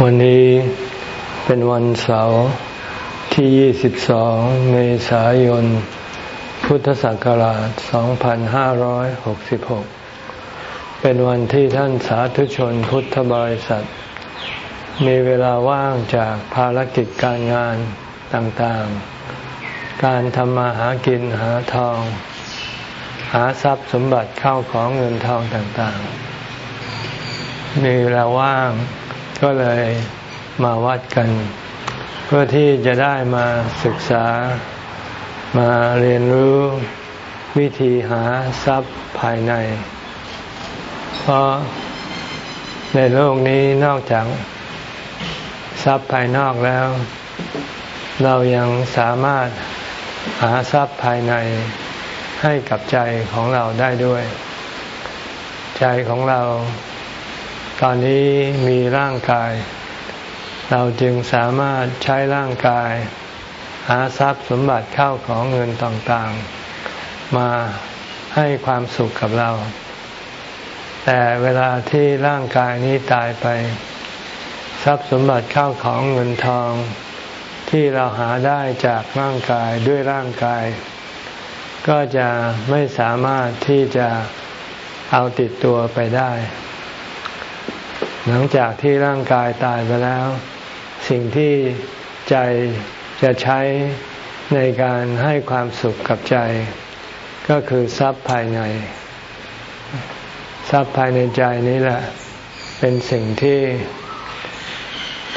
วันนี้เป็นวันเสาร์ที่ 22 เมษายน พุทธศักราช 2566 เป็นวันที่ท่านสาธุชนพุทธบริษัท มีเวลาว่างจากภารกิจการงานต่างๆ การทำมาหากินหาทอง หาทรัพย์สมบัติเข้าของเงินทองต่างๆ มีเวลาว่าง ก็เลยมาวัดกัน เพื่อที่จะได้มาศึกษามาเรียนรู้วิธีหาทรัพย์ภายใน เพราะในโลกนี้นอกจากทรัพย์ภายนอกแล้ว เรายังสามารถหาทรัพย์ภายในให้กับใจของเราได้ด้วย ใจของเรา ตอนนี้มีร่างกาย เราจึงสามารถใช้ร่างกาย หาทรัพย์สมบัติเข้าของเงินต่างๆ มาให้ความสุขกับเรา แต่เวลาที่ร่างกายนี้ตายไป ทรัพย์สมบัติเข้าของเงินทอง ที่เราหาได้จากร่างกายด้วยร่างกาย ก็จะไม่สามารถที่จะเอาติดตัวไปได้ หลังจากที่ร่างกายตายไปแล้ว สิ่งที่ใจจะใช้ในการให้ความสุขกับใจ ก็คือทรัพย์ภายใน ทรัพย์ภายในใจนี้แหละ เป็นสิ่งที่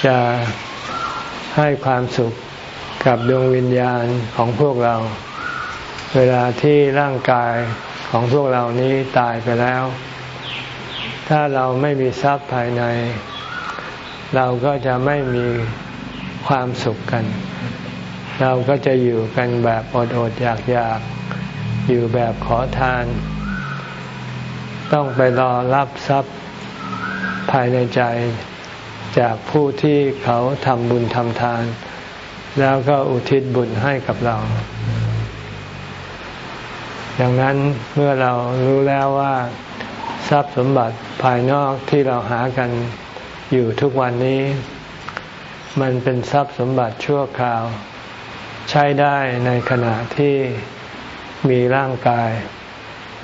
จะให้ความสุขกับดวงวิญญาณของพวกเรา เวลาที่ร่างกายของพวกเรานี้ตายไปแล้ว ถ้าเราไม่มีทรัพย์ภายใน เราก็จะไม่มีความสุขกัน เราก็จะอยู่กันแบบอดอดอยากอยากอยู่แบบขอทาน ต้องไปรอรับทรัพย์ภายในใจจากผู้ที่เขาทำบุญทำทาน แล้วก็อุทิศบุญให้กับเรา ดังนั้นเมื่อเรารู้แล้วว่า ทรัพย์สมบัติภายนอกที่เราหากันอยู่ทุกวันนี้ มันเป็นทรัพย์สมบัติชั่วคราว ใช้ได้ในขณะที่มีร่างกาย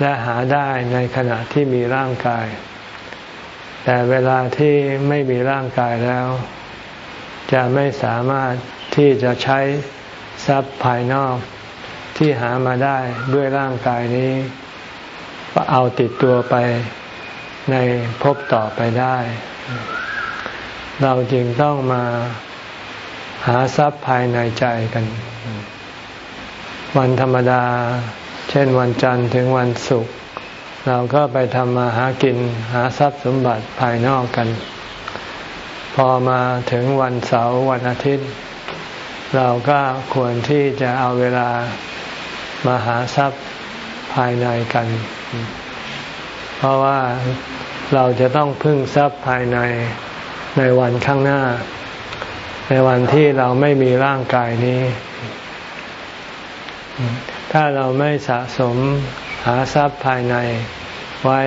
และหาได้ในขณะที่มีร่างกาย แต่เวลาที่ไม่มีร่างกายแล้ว จะไม่สามารถที่จะใช้ทรัพย์ภายนอกที่หามาได้ด้วยร่างกายนี้ เอาติดตัวไปในภพต่อไปได้ เราจึงต้องมาหาทรัพย์ภายในใจกัน วันธรรมดา เช่นวันจันทร์ถึงวันศุกร์เราก็ไปทำมาหากินหาทรัพย์สมบัติภายนอกกัน พอมาถึงวันเสาร์วันอาทิตย์ เราก็ควรที่จะเอาเวลามาหาทรัพย์ภายในกัน เพราะว่าเราจะต้องพึ่งทรัพย์ภายในในวันข้างหน้า ในวันที่เราไม่มีร่างกายนี้ ถ้าเราไม่สะสมหาทรัพย์ภายในไว้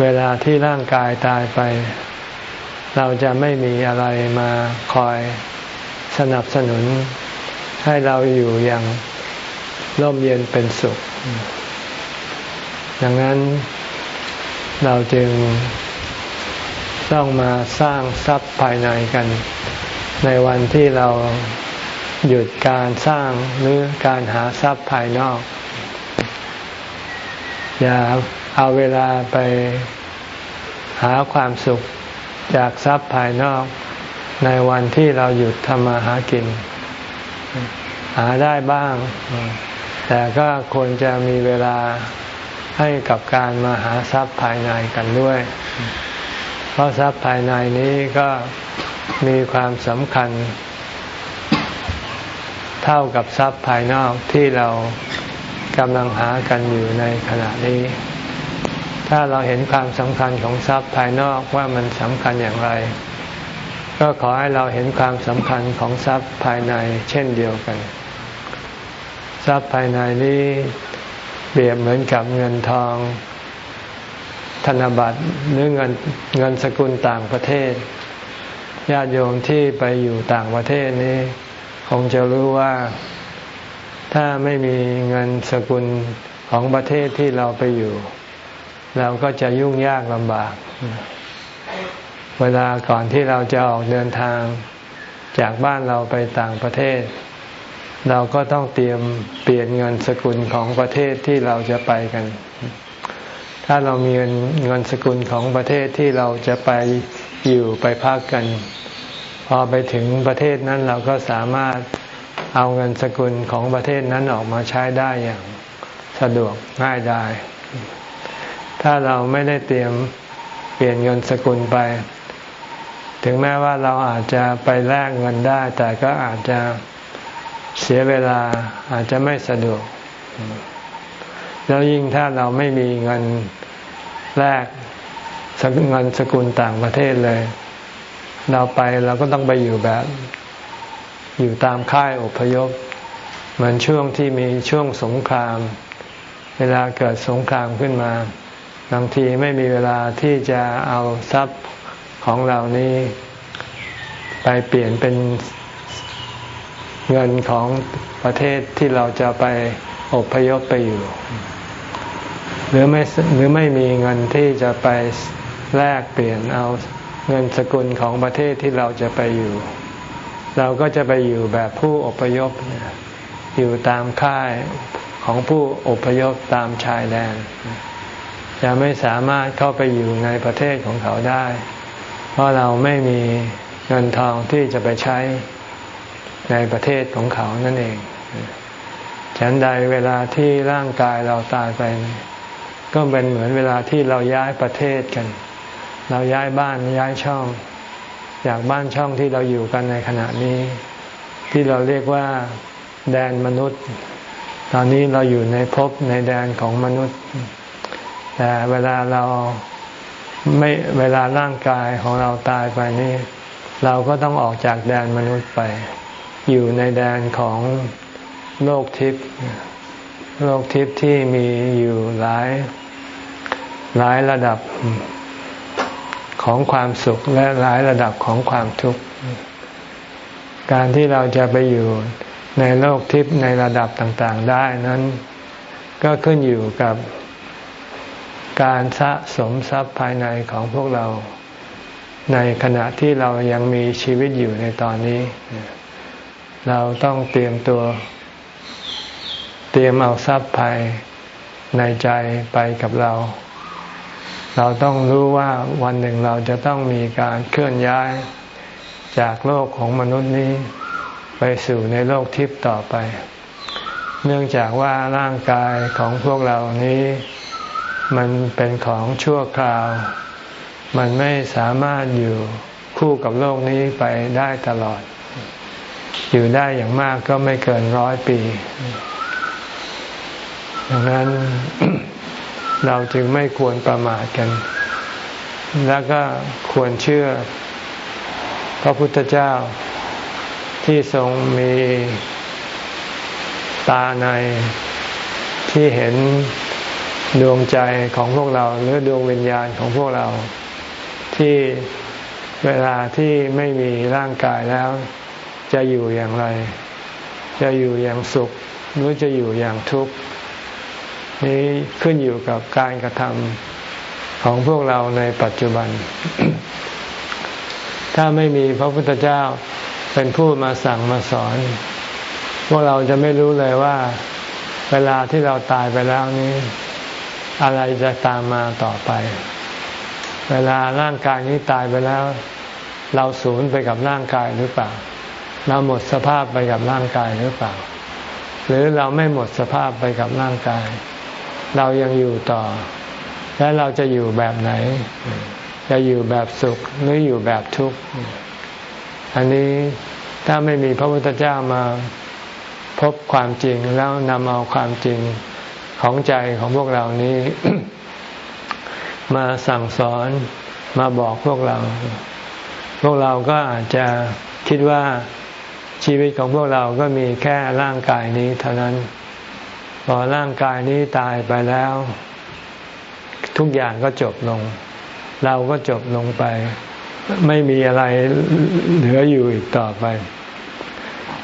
เวลาที่ร่างกายตายไป เราจะไม่มีอะไรมาคอยสนับสนุนให้เราอยู่อย่างร่มเย็นเป็นสุข ดังนั้นเราจึงต้องมาสร้างทรัพย์ภายในกัน ในวันที่เราหยุดการสร้างหรือการหาทรัพย์ภายนอก อย่าเอาเวลาไปหาความสุขจากทรัพย์ภายนอก ในวันที่เราหยุดทำมาหากิน หาได้บ้าง แต่ก็ควรจะมีเวลา ให้กับการมาหาทรัพย์ภายในกันด้วย เพราะทรัพย์ภายในนี้ก็มีความสำคัญ เท่ากับทรัพย์ภายนอกที่เรากำลังหากันอยู่ในขณะนี้ ถ้าเราเห็นความสำคัญของทรัพย์ภายนอกว่ามันสำคัญอย่างไร ก็ขอให้เราเห็นความสำคัญของทรัพย์ภายในเช่นเดียวกัน ทรัพย์ภายในนี้ เปรียบเหมือนกับเงินทองธนบัตรหรือเงินเงินสกุลต่างประเทศญาติโยมที่ไปอยู่ต่างประเทศนี้ คงจะรู้ว่าถ้าไม่มีเงินสกุลของประเทศที่เราไปอยู่ เราก็จะยุ่งยากลำบาก เวลาก่อนที่เราจะออกเดินทางจากบ้านเราไปต่างประเทศ เราก็ต้องเตรียมเปลี่ยนเงินสกุลของประเทศที่เราจะไปกัน ถ้าเรามีเงินเงินสกุลของประเทศที่เราจะไปอยู่ไปพักกัน พอไปถึงประเทศนั้นเราก็สามารถเอาเงินสกุลของประเทศนั้นออกมาใช้ได้อย่างสะดวกง่ายได้ถ้าเราไม่ได้เตรียมเปลี่ยนเงินสกุลไป ถึงแม้ว่าเราอาจจะไปแลกเงินได้ แต่ก็อาจจะ เสียเวลาอาจจะไม่สะดวก แล้วยิ่งถ้าเราไม่มีเงินแลกเงินสกุลต่างประเทศเลย เราไปเราก็ต้องไปอยู่แบบ อยู่ตามค่ายอพยพ เหมือนช่วงที่มีช่วงสงคราม เวลาเกิดสงครามขึ้นมาบางทีไม่มีเวลาที่จะเอาทรัพย์ของเหล่านี้ ไปเปลี่ยนเป็น เงินของประเทศที่เราจะไปอพยพไปอยู่ หรือไม่หรือไม่มีเงินที่จะไปแลกเปลี่ยนเอาเงินสกุลของประเทศที่เราจะไปอยู่ เราก็จะไปอยู่แบบผู้อพยพอยู่ตามค่ายของผู้อพยพตามชายแดนจะไม่สามารถเข้าไปอยู่ในประเทศของเขาได้ เพราะเราไม่มีเงินทองที่จะไปใช้ ในประเทศของเขานั่นเอง ฉันใดเวลาที่ร่างกายเราตายไป ก็เป็นเหมือนเวลาที่เราย้ายประเทศกัน เราย้ายบ้านย้ายช่อง จากบ้านช่องที่เราอยู่กันในขณะนี้ ที่เราเรียกว่าแดนมนุษย์ ตอนนี้เราอยู่ในภพในแดนของมนุษย์ แต่เวลาเราไม่เวลาร่างกายของเราตายไปนี่เราก็ต้องออกจากแดนมนุษย์ไป อยู่ในแดนของโลกทิพย์โลกทิพย์ที่มีอยู่หลายหลายระดับของความสุขและหลายระดับของความทุกข์ การที่เราจะไปอยู่ในโลกทิพย์ในระดับต่าง ๆ ได้นั้น ก็ขึ้นอยู่กับการสะสมทรัพย์ภายในของพวกเราในขณะที่เรายังมีชีวิตอยู่ในตอนนี้ เราต้องเตรียมตัว เตรียมเอาทรัพย์ภายในใจไปกับเรา เราต้องรู้ว่าวันหนึ่งเราจะต้องมีการเคลื่อนย้ายจากโลกของมนุษย์นี้ไปสู่ในโลกทิพย์ต่อไป เนื่องจากว่าร่างกายของพวกเรานี้ มันเป็นของชั่วคราว มันไม่สามารถอยู่คู่กับโลกนี้ไปได้ตลอด อยู่ได้อย่างมากก็ไม่เกินร้อยปี ดังนั้นเราจึงไม่ควรประมาทกัน แล้วก็ควรเชื่อ พระพุทธเจ้าที่ทรงมีตาในที่เห็นดวงใจของพวกเรา หรือดวงวิญญาณของพวกเรา ที่เวลาที่ไม่มีร่างกายแล้ว จะอยู่อย่างไร จะอยู่อย่างสุข หรือจะอยู่อย่างทุกข์นี้ขึ้นอยู่กับการกระทำของพวกเราในปัจจุบัน ถ้าไม่มีพระพุทธเจ้าเป็นผู้มาสั่งมาสอน พวกเราจะไม่รู้เลยว่า เวลาที่เราตายไปแล้วนี้ อะไรจะตามมาต่อไป เวลาร่างกายนี้ตายไปแล้ว เราสูญไปกับร่างกายหรือเปล่า เราหมดสภาพไปกับร่างกายหรือเปล่า หรือเราไม่หมดสภาพไปกับร่างกาย เรายังอยู่ต่อ และเราจะอยู่แบบไหน จะอยู่แบบสุขหรืออยู่แบบทุกข์ อันนี้ถ้าไม่มีพระพุทธเจ้ามาพบความจริงแล้วนำเอาความจริงของใจของพวกเรานี้ มาสั่งสอนมาบอกพวกเรา พวกเราก็อาจจะคิดว่า ชีวิตของพวกเราก็มีแค่ร่างกายนี้เท่านั้น พอร่างกายนี้ตายไปแล้ว ทุกอย่างก็จบลง เราก็จบลงไป ไม่มีอะไรเหลืออยู่อีกต่อไป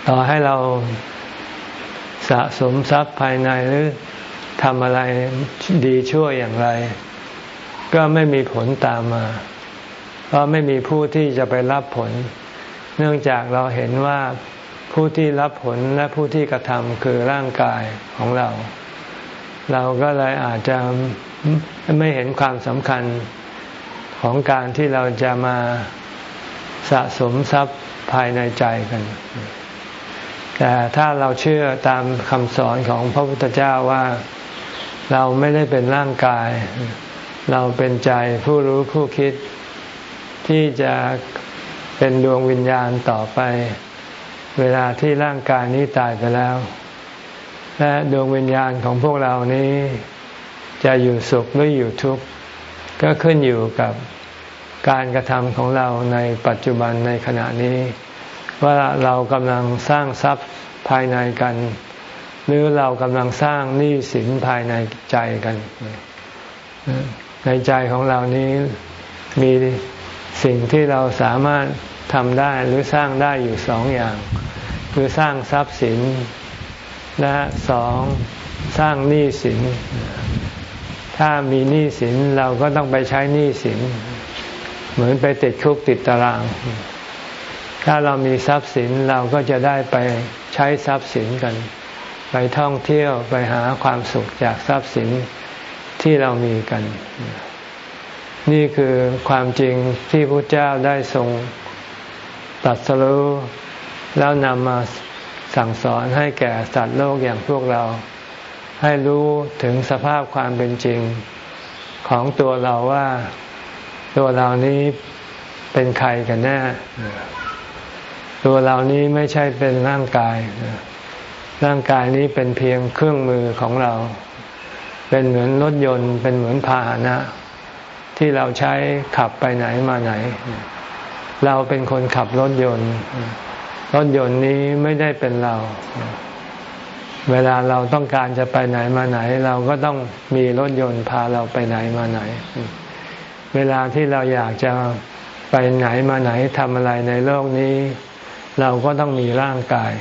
ต่อให้เราสะสมทรัพย์ภายในหรือทำอะไรดีชั่วอย่างไร ก็ไม่มีผลตามมา เพราะไม่มีผู้ที่จะไปรับผล เนื่องจากเราเห็นว่าผู้ที่รับผลและผู้ที่กระทำคือร่างกายของเรา เราก็เลยอาจจะไม่เห็นความสำคัญของการที่เราจะมาสะสมทรัพย์ภายในใจกัน แต่ถ้าเราเชื่อตามคำสอนของพระพุทธเจ้าว่าเราไม่ได้เป็นร่างกาย เราเป็นใจผู้รู้ผู้คิดที่จะ เป็นดวงวิญญาณต่อไป เวลาที่ร่างกายนี้ตายไปแล้ว และดวงวิญญาณของพวกเรานี้จะอยู่สุขหรืออยู่ทุกข์ก็ขึ้นอยู่กับการกระทำของเราในปัจจุบันในขณะนี้ ว่าเรากำลังสร้างทรัพย์ภายในกัน หรือเรากำลังสร้างหนี้สินภายในใจกัน ในใจของเรานี้มี สิ่งที่เราสามารถทำได้หรือสร้างได้อยู่สองอย่าง คือสร้างทรัพย์สิน และสองสร้างหนี้สิน ถ้ามีหนี้สินเราก็ต้องไปใช้หนี้สิน เหมือนไปติดคุกติดตาราง ถ้าเรามีทรัพย์สินเราก็จะได้ไปใช้ทรัพย์สินกัน ไปท่องเที่ยวไปหาความสุขจากทรัพย์สินที่เรามีกัน นี่คือความจริงที่พระเจ้าได้ทรงตัดสรู้แล้วนำมาสั่งสอนให้แก่สัตว์โลกอย่างพวกเรา ให้รู้ถึงสภาพความเป็นจริง ของตัวเราว่าตัวเรานี้เป็นใครกันแน่ ตัวเรานี้ไม่ใช่เป็นร่างกาย ร่างกายนี้เป็นเพียงเครื่องมือของเรา เป็นเหมือนรถยนต์ เป็นเหมือนพาหนะ ที่เราใช้ขับไปไหนมาไหน เราเป็นคนขับรถยนต์ รถยนต์นี้ไม่ได้เป็นเรา เวลาเราต้องการจะไปไหนมาไหน เราก็ต้องมีรถยนต์พาเราไปไหนมาไหน เวลาที่เราอยากจะไปไหนมาไหนทำอะไรในโลกนี้ เราก็ต้องมีร่างกาย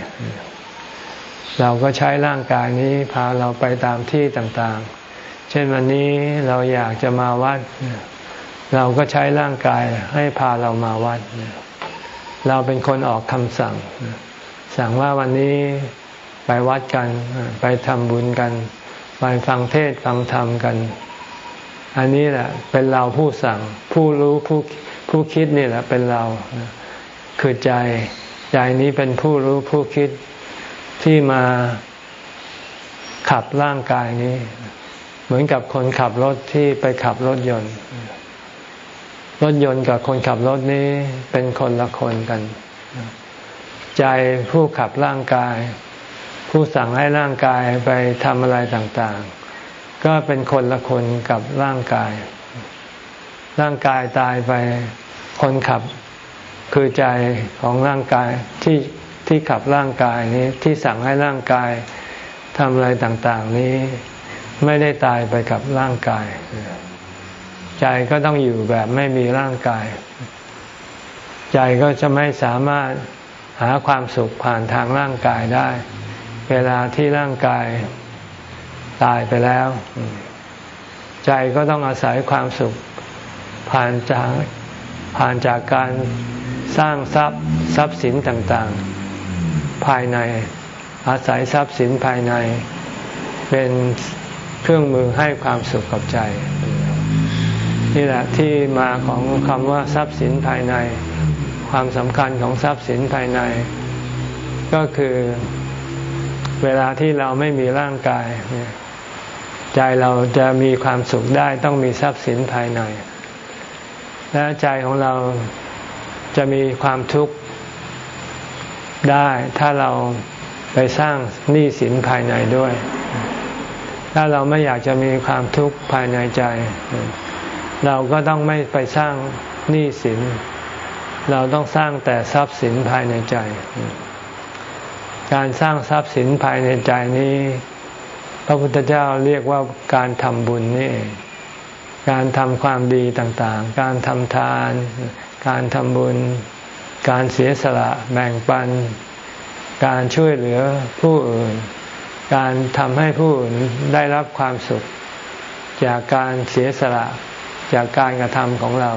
เราก็ใช้ร่างกายนี้พาเราไปตามที่ต่างๆ ช่นวันนี้เราอยากจะมาวัด เราก็ใช้ร่างกายให้พาเรามาวัด เราเป็นคนออกคำสั่ง สั่งว่าวันนี้ไปวัดกัน ไปทำบุญกัน ไปฟังเทศฟังธรรมกัน อันนี้แหละเป็นเราผู้สั่ง ผู้รู้ผู้ผู้คิดนี่แหละเป็นเรา คือใจใจนี้เป็นผู้รู้ผู้คิดที่มาขับร่างกายนี้ เหมือนกับคนขับรถที่ไปขับรถยนต์ รถยนต์กับคนขับรถนี้เป็นคนละคนกัน ใจผู้ขับร่างกาย ผู้สั่งให้ร่างกายไปทำอะไรต่างๆ ก็เป็นคนละคนกับร่างกาย ร่างกายตายไปคนขับคือใจของร่างกายที่ที่ขับร่างกายนี้ที่สั่งให้ร่างกายทำอะไรต่าง ๆ นี้ ไม่ได้ตายไปกับร่างกาย ใจก็ต้องอยู่แบบไม่มีร่างกาย ใจก็จะไม่สามารถหาความสุขผ่านทางร่างกายได้ เวลาที่ร่างกายตายไปแล้ว ใจก็ต้องอาศัยความสุขผ่านจากผ่านจากการสร้างทรัพย์ทรัพย์สินต่างๆ ภายในอาศัยทรัพย์สินภายใน เป็น เครื่องมือให้ความสุขกับใจ นี่แหละที่มาของคำว่าทรัพย์สินภายใน ความสำคัญของทรัพย์สินภายใน ก็คือเวลาที่เราไม่มีร่างกาย ใจเราจะมีความสุขได้ต้องมีทรัพย์สินภายใน และใจของเราจะมีความทุกข์ได้ถ้าเราไปสร้างหนี้สินภายในด้วย ถ้าเราไม่อยากจะมีความทุกข์ภายในใจ เราก็ต้องไม่ไปสร้างหนี้สิน เราต้องสร้างแต่ทรัพย์สินภายในใจ การสร้างทรัพย์สินภายในใจนี้ พระพุทธเจ้าเรียกว่าการทำบุญนี่การทำความดีต่างๆ การทำทาน การทำบุญ การเสียสละแบ่งปัน การช่วยเหลือผู้อื่น การทำให้ผู้อื่นได้รับความสุข จากการเสียสละจากการกระทำของเรา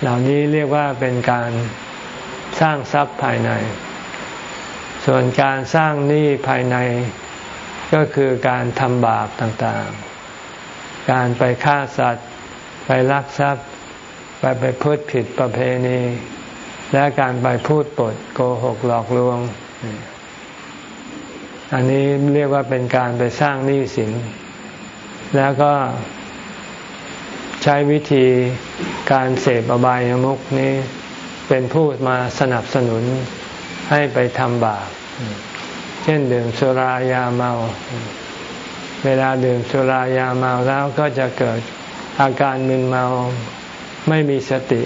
เหล่านี้เรียกว่าเป็นการสร้างทรัพย์ภายใน ส่วนการสร้างหนี้ภายในก็คือการทำบาปต่างๆ การไปฆ่าสัตว์ ไปลักทรัพย์ ไปไปพูดผิดประเพณี และการไปพูดปดโกหกหลอกลวง อันนี้เรียกว่าเป็นการไปสร้างหนี้สิน แล้วก็ใช้วิธีการเสพอบายามุกนี้เป็นผู้มาสนับสนุนให้ไปทำบาป เช่นดื่มสุรายาเมา เวลาดื่มสุรายาเมาแล้วก็จะเกิดอาการมึนเมาไม่มีสติ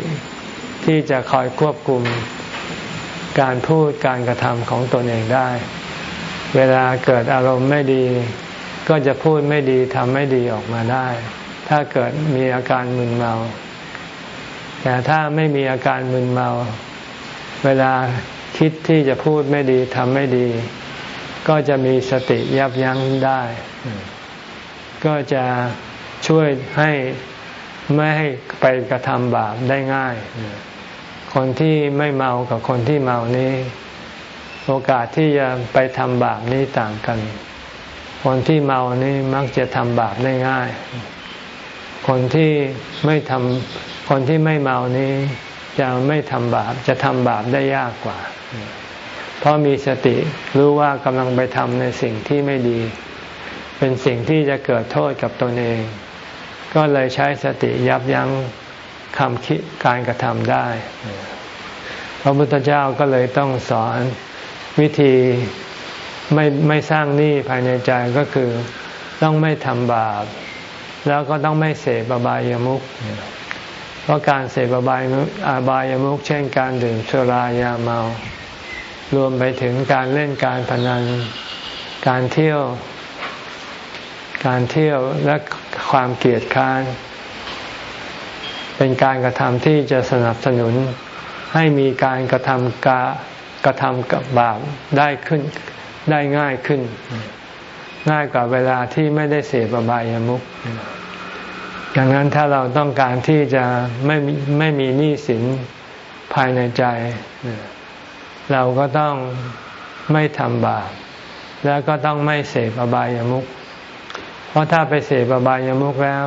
ที่จะคอยควบคุมการพูดการกระทำของตนเองได้ เวลาเกิดอารมณ์ไม่ดี ก็จะพูดไม่ดีทำไม่ดีออกมาได้ ถ้าเกิดมีอาการมึนเมา แต่ถ้าไม่มีอาการมึนเมา เวลาคิดที่จะพูดไม่ดีทำไม่ดี ก็จะมีสติยับยั้งได้ ก็จะช่วยให้ไม่ให้ไปกระทำบาปได้ง่าย คนที่ไม่เมากับคนที่เมานี้ โอกาสที่จะไปทำบาปนี้ต่างกัน คนที่เมานี้มักจะทำบาปได้ง่าย คนที่ไม่ทำคนที่ไม่เมานี้จะไม่ทำบาปจะทำบาปได้ยากกว่า เพราะมีสติรู้ว่ากำลังไปทำในสิ่งที่ไม่ดี เป็นสิ่งที่จะเกิดโทษกับตนเอง ก็เลยใช้สติยับยั้งคำคิดการกระทำได้ พระพุทธเจ้าก็เลยต้องสอน วิธีไม่ไม่สร้างหนี้ภายในใจก็คือต้องไม่ทำบาป แล้วก็ต้องไม่เสพอบายามุขเพราะการเสพอบายอบายามุขเช่นการดื่มสุรายาเมา รวมไปถึงการเล่นการพนัน การเที่ยว การเที่ยวและความเกลียดค้าน เป็นการกระทำที่จะสนับสนุนให้มีการกระทำกา กระทำกับบาปได้ขึ้นได้ง่ายขึ้น ง่ายกว่าเวลาที่ไม่ได้เสพอบายามุขดังนั้นถ้าเราต้องการที่จะไม่ไม่มีหนี้สินภายในใจ เราก็ต้องไม่ทำบาปแล้วก็ต้องไม่เสพอบายามุขเพราะถ้าไปเสพอบายามุขแล้ว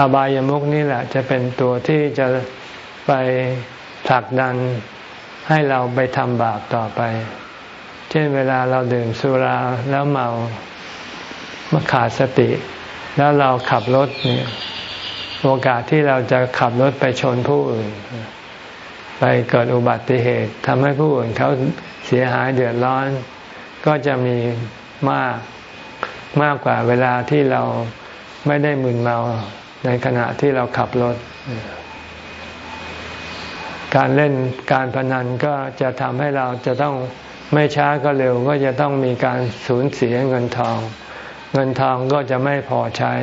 อบายามุขนี่แหละจะเป็นตัวที่จะไปผลักดัน ให้เราไปทำบาปต่อไป เช่นเวลาเราดื่มสุราแล้วเมามาขาดสติ แล้วเราขับรถเนี่ยโอกาสที่เราจะขับรถไปชนผู้อื่น ไปเกิดอุบัติเหตุทำให้ผู้อื่นเขาเสียหายเดือดร้อน ก็จะมีมากมากกว่าเวลาที่เราไม่ได้มึนเมาในขณะที่เราขับรถ การเล่นการพนันก็จะทำให้เราจะต้องไม่ช้าก็เร็วก็จะต้องมีการสูญเสียเงินทอง เงินทองก็จะไม่พอใช้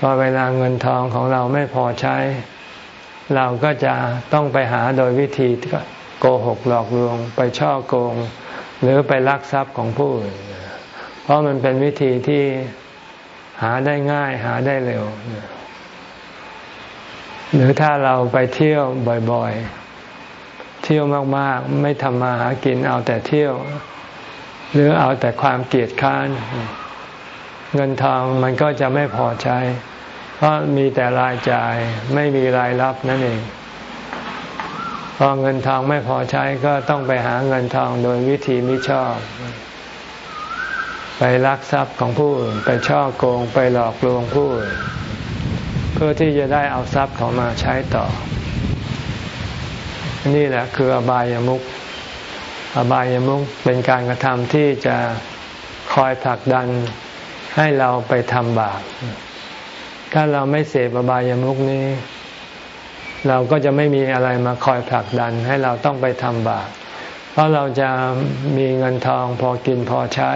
พอเวลาเงินทองของเราไม่พอใช้ เราก็จะต้องไปหาโดยวิธีโกหกหลอกลวง ไปช่อโกง หรือไปลักทรัพย์ของผู้อื่นเพราะมันเป็นวิธีที่หาได้ง่ายหาได้เร็ว หรือถ้าเราไปเที่ยวบ่อยๆ เที่ยวมากๆ ไม่ทำมาหากินเอาแต่เที่ยว หรือเอาแต่ความเกียดค้าน เงินทองมันก็จะไม่พอใช้ เพราะมีแต่รายจ่ายไม่มีรายรับนั่นเองพอเงินทองไม่พอใช้ก็ต้องไปหาเงินทองโดยวิธีมิชอบ ไปลักทรัพย์ของผู้อื่นไปช่อโกงไปหลอกลวงผู้อื่น พื่อที่จะได้เอาทรัพย์ของมาใช้ต่อ นี่แหละคืออบายามุขอบายามุขเป็นการกระทำที่จะคอยผลักดันให้เราไปทำบาป ถ้าเราไม่เสพอบายามุกนี้ เราก็จะไม่มีอะไรมาคอยผลักดันให้เราต้องไปทำบาป เพราะเราจะมีเงินทองพอกินพอใช้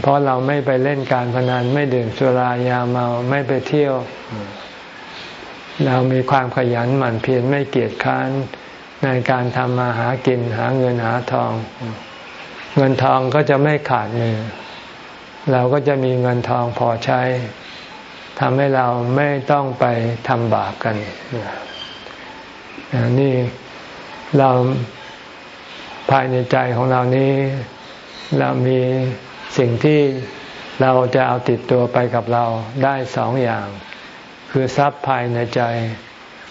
เพราะเราไม่ไปเล่นการพนันไม่ดื่มสุรายาเมาไม่ไปเที่ยว เรามีความขยันหมั่นเพียรไม่เกียจค้านในการทำมาหากินหาเงินหาทอง เงินทองก็จะไม่ขาดมือ เราก็จะมีเงินทองพอใช้ทำให้เราไม่ต้องไปทำบาปกันนี่เราภายในใจของเรานี้ เรามี สิ่งที่เราจะเอาติดตัวไปกับเราได้สองอย่าง คือทรัพย์ภายในใจ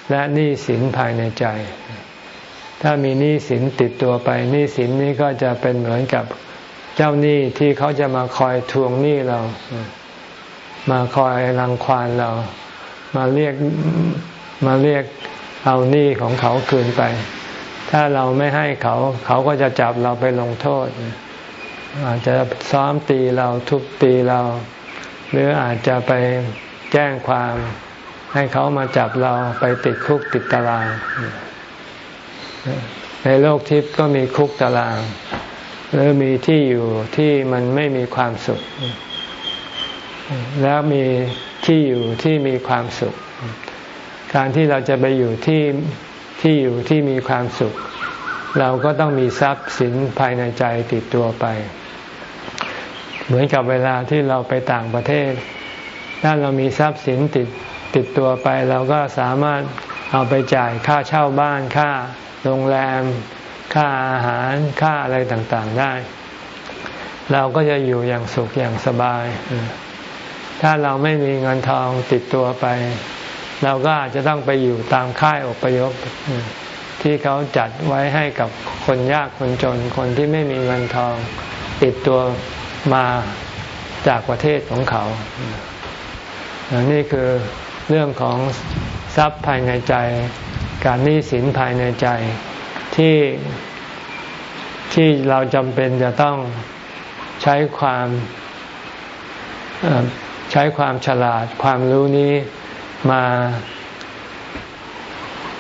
และหนี้สินภายในใจ ถ้ามีหนี้สินติดตัวไปหนี้สินนี้ก็จะเป็นเหมือนกับเจ้าหนี้ที่เขาจะมาคอยทวงหนี้เรา มาคอยรังควานเรา มาเรียกมาเรียกเอาหนี้ของเขาคืนไป ถ้าเราไม่ให้เขา เขาก็จะจับเราไปลงโทษ อาจจะซ้อมตีเราทุบตีเรา หรืออาจจะไปแจ้งความให้เขามาจับเราไปติดคุกติดตาราง ในโลกทิพย์ก็มีคุกตาราง หรือมีที่อยู่ที่มันไม่มีความสุข แล้วมีที่อยู่ที่มีความสุข การที่เราจะไปอยู่ที่ที่อยู่ที่มีความสุข เราก็ต้องมีทรัพย์สินภายในใจติดตัวไป เหมือนกับเวลาที่เราไปต่างประเทศ ถ้าเรามีทรัพย์สินติดติดตัวไป เราก็สามารถเอาไปจ่ายค่าเช่าบ้าน ค่าโรงแรม ค่าอาหาร ค่าอะไรต่างๆได้ เราก็จะอยู่อย่างสุขอย่างสบาย ถ้าเราไม่มีเงินทองติดตัวไป เราก็อาจจะต้องไปอยู่ตามค่ายอพยพที่เขาจัดไว้ให้กับคนยากคนจนคนที่ไม่มีเงินทองติดตัว มาจากประเทศของเขา นี่คือเรื่องของทรัพย์ภายในใจ การหนี้สินภายในใจที่ที่เราจำเป็นจะต้องใช้ความใช้ความฉลาดความรู้นี้มา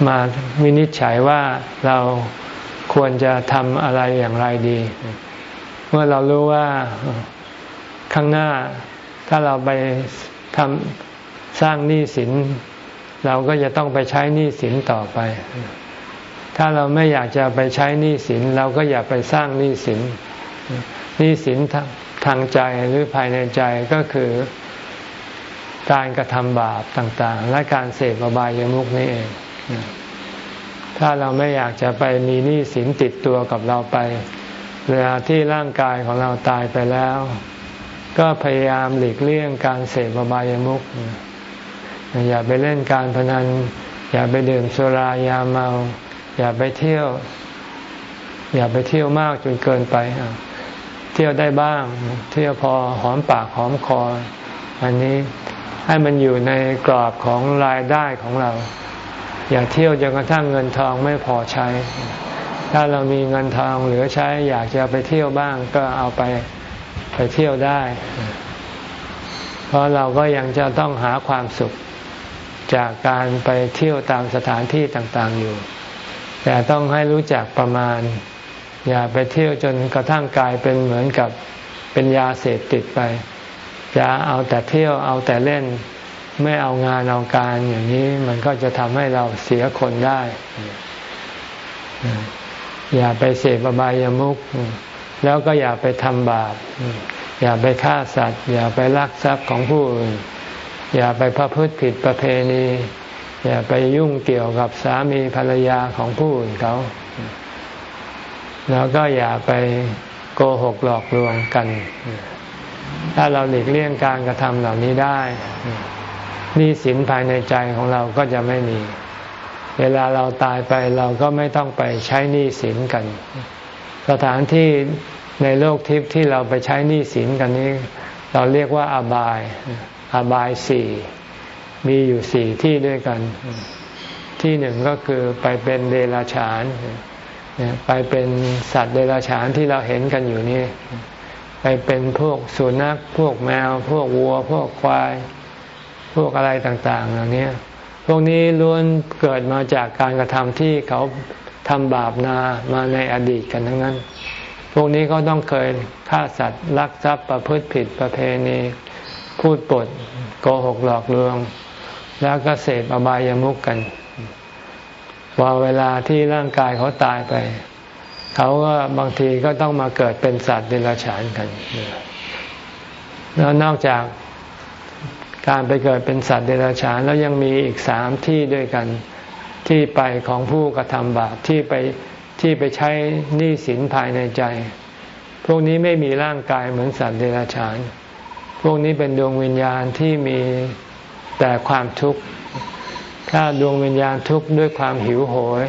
มาวินิจฉัยว่าเราควรจะทำอะไรอย่างไรดี เมื่อเรารู้ว่าข้างหน้า ถ้าเราไปทำสร้างหนี้สิน เราก็จะต้องไปใช้หนี้สินต่อไป ถ้าเราไม่อยากจะไปใช้หนี้สิน เราก็อย่าไปสร้างหนี้สินหนี้สินทางใจหรือภายในใจก็คือการกระทำบาปต่างๆ และการเสพอบายามุกนี่เอง ถ้าเราไม่อยากจะไปมีหนี้สินติดตัวกับเราไป เวลาที่ร่างกายของเราตายไปแล้ว ก็พยายามหลีกเลี่ยงการเสพอบายามุกอย่าไปเล่นการพนัน อย่าไปดื่มสุรายาเมา อย่าไปเที่ยว อย่าไปเที่ยวมากจนเกินไปเที่ยวได้บ้าง เที่ยวพอหอมปากหอมคอ อันนี้ให้มันอยู่ในกรอบของรายได้ของเรา อย่าเที่ยวจนกระทั่งเงินทองไม่พอใช้ ถ้าเรามีเงินทองเหลือใช้อยากจะไปเที่ยวบ้างก็เอาไปไปเที่ยวได้ เพราะเราก็ยังจะต้องหาความสุขจากการไปเที่ยวตามสถานที่ต่างๆอยู่ แต่ต้องให้รู้จักประมาณ อย่าไปเที่ยวจนกระทั่งกลายเป็นเหมือนกับเป็นยาเสพติดไป จะเอาแต่เที่ยวเอาแต่เล่น ไม่เอางานเอาการอย่างนี้มันก็จะทำให้เราเสียคนได้ อย่าไปเสพบายามุกแล้วก็อย่าไปทำบาป อย่าไปฆ่าสัตว์ อย่าไปลักทรัพย์ของผู้อื่น อย่าไปพระพฤติผิดประเพณี อย่าไปยุ่งเกี่ยวกับสามีภรรยาของผู้อื่นเขา แล้วก็อย่าไปโกหกหลอกลวงกัน ถ้าเราหลีกเลี่ยงการกระทำเหล่านี้ได้ นี่สินภายในใจของเราก็จะไม่มี เวลาเราตายไปเราก็ไม่ต้องไปใช้หนี้สินกัน สถานที่ในโลกทิพย์ที่เราไปใช้หนี้สินกันนี้ เราเรียกว่าอบาย อบายสี่มีอยู่สี่ที่ด้วยกัน ที่หนึ่งก็คือไปเป็นเดรัจฉาน ไปเป็นสัตว์เดรัจฉานที่เราเห็นกันอยู่นี่ ไปเป็นพวกสุนัขพวกแมว พวกวัว พวกควาย พวกอะไรต่าง ๆ เหล่านี้ พวกนี้ล้วนเกิดมาจากการกระทำที่เขาทำบาปนามาในอดีตกันทั้งนั้น พวกนี้ก็ต้องเคยฆ่าสัตว์ลักทรัพย์ประพฤติผิดประเพณี พูดปดโกหกหลอกลวง แล้วก็เสพอบายามุกกันพอเวลาที่ร่างกายเขาตายไป เขาก็บางทีก็ต้องมาเกิดเป็นสัตว์เดรัจฉานกันแล้วนอกจาก การไปเกิดเป็นสัตว์เดรัจฉานแล้วยังมีอีกสามที่ด้วยกันที่ไปของผู้กระทำบาปที่ไปที่ไปใช้หนี้สินภายในใจ พวกนี้ไม่มีร่างกายเหมือนสัตว์เดรัจฉาน พวกนี้เป็นดวงวิญญาณที่มีแต่ความทุกข์ ถ้าดวงวิญญาณทุกข์ด้วยความหิวโหย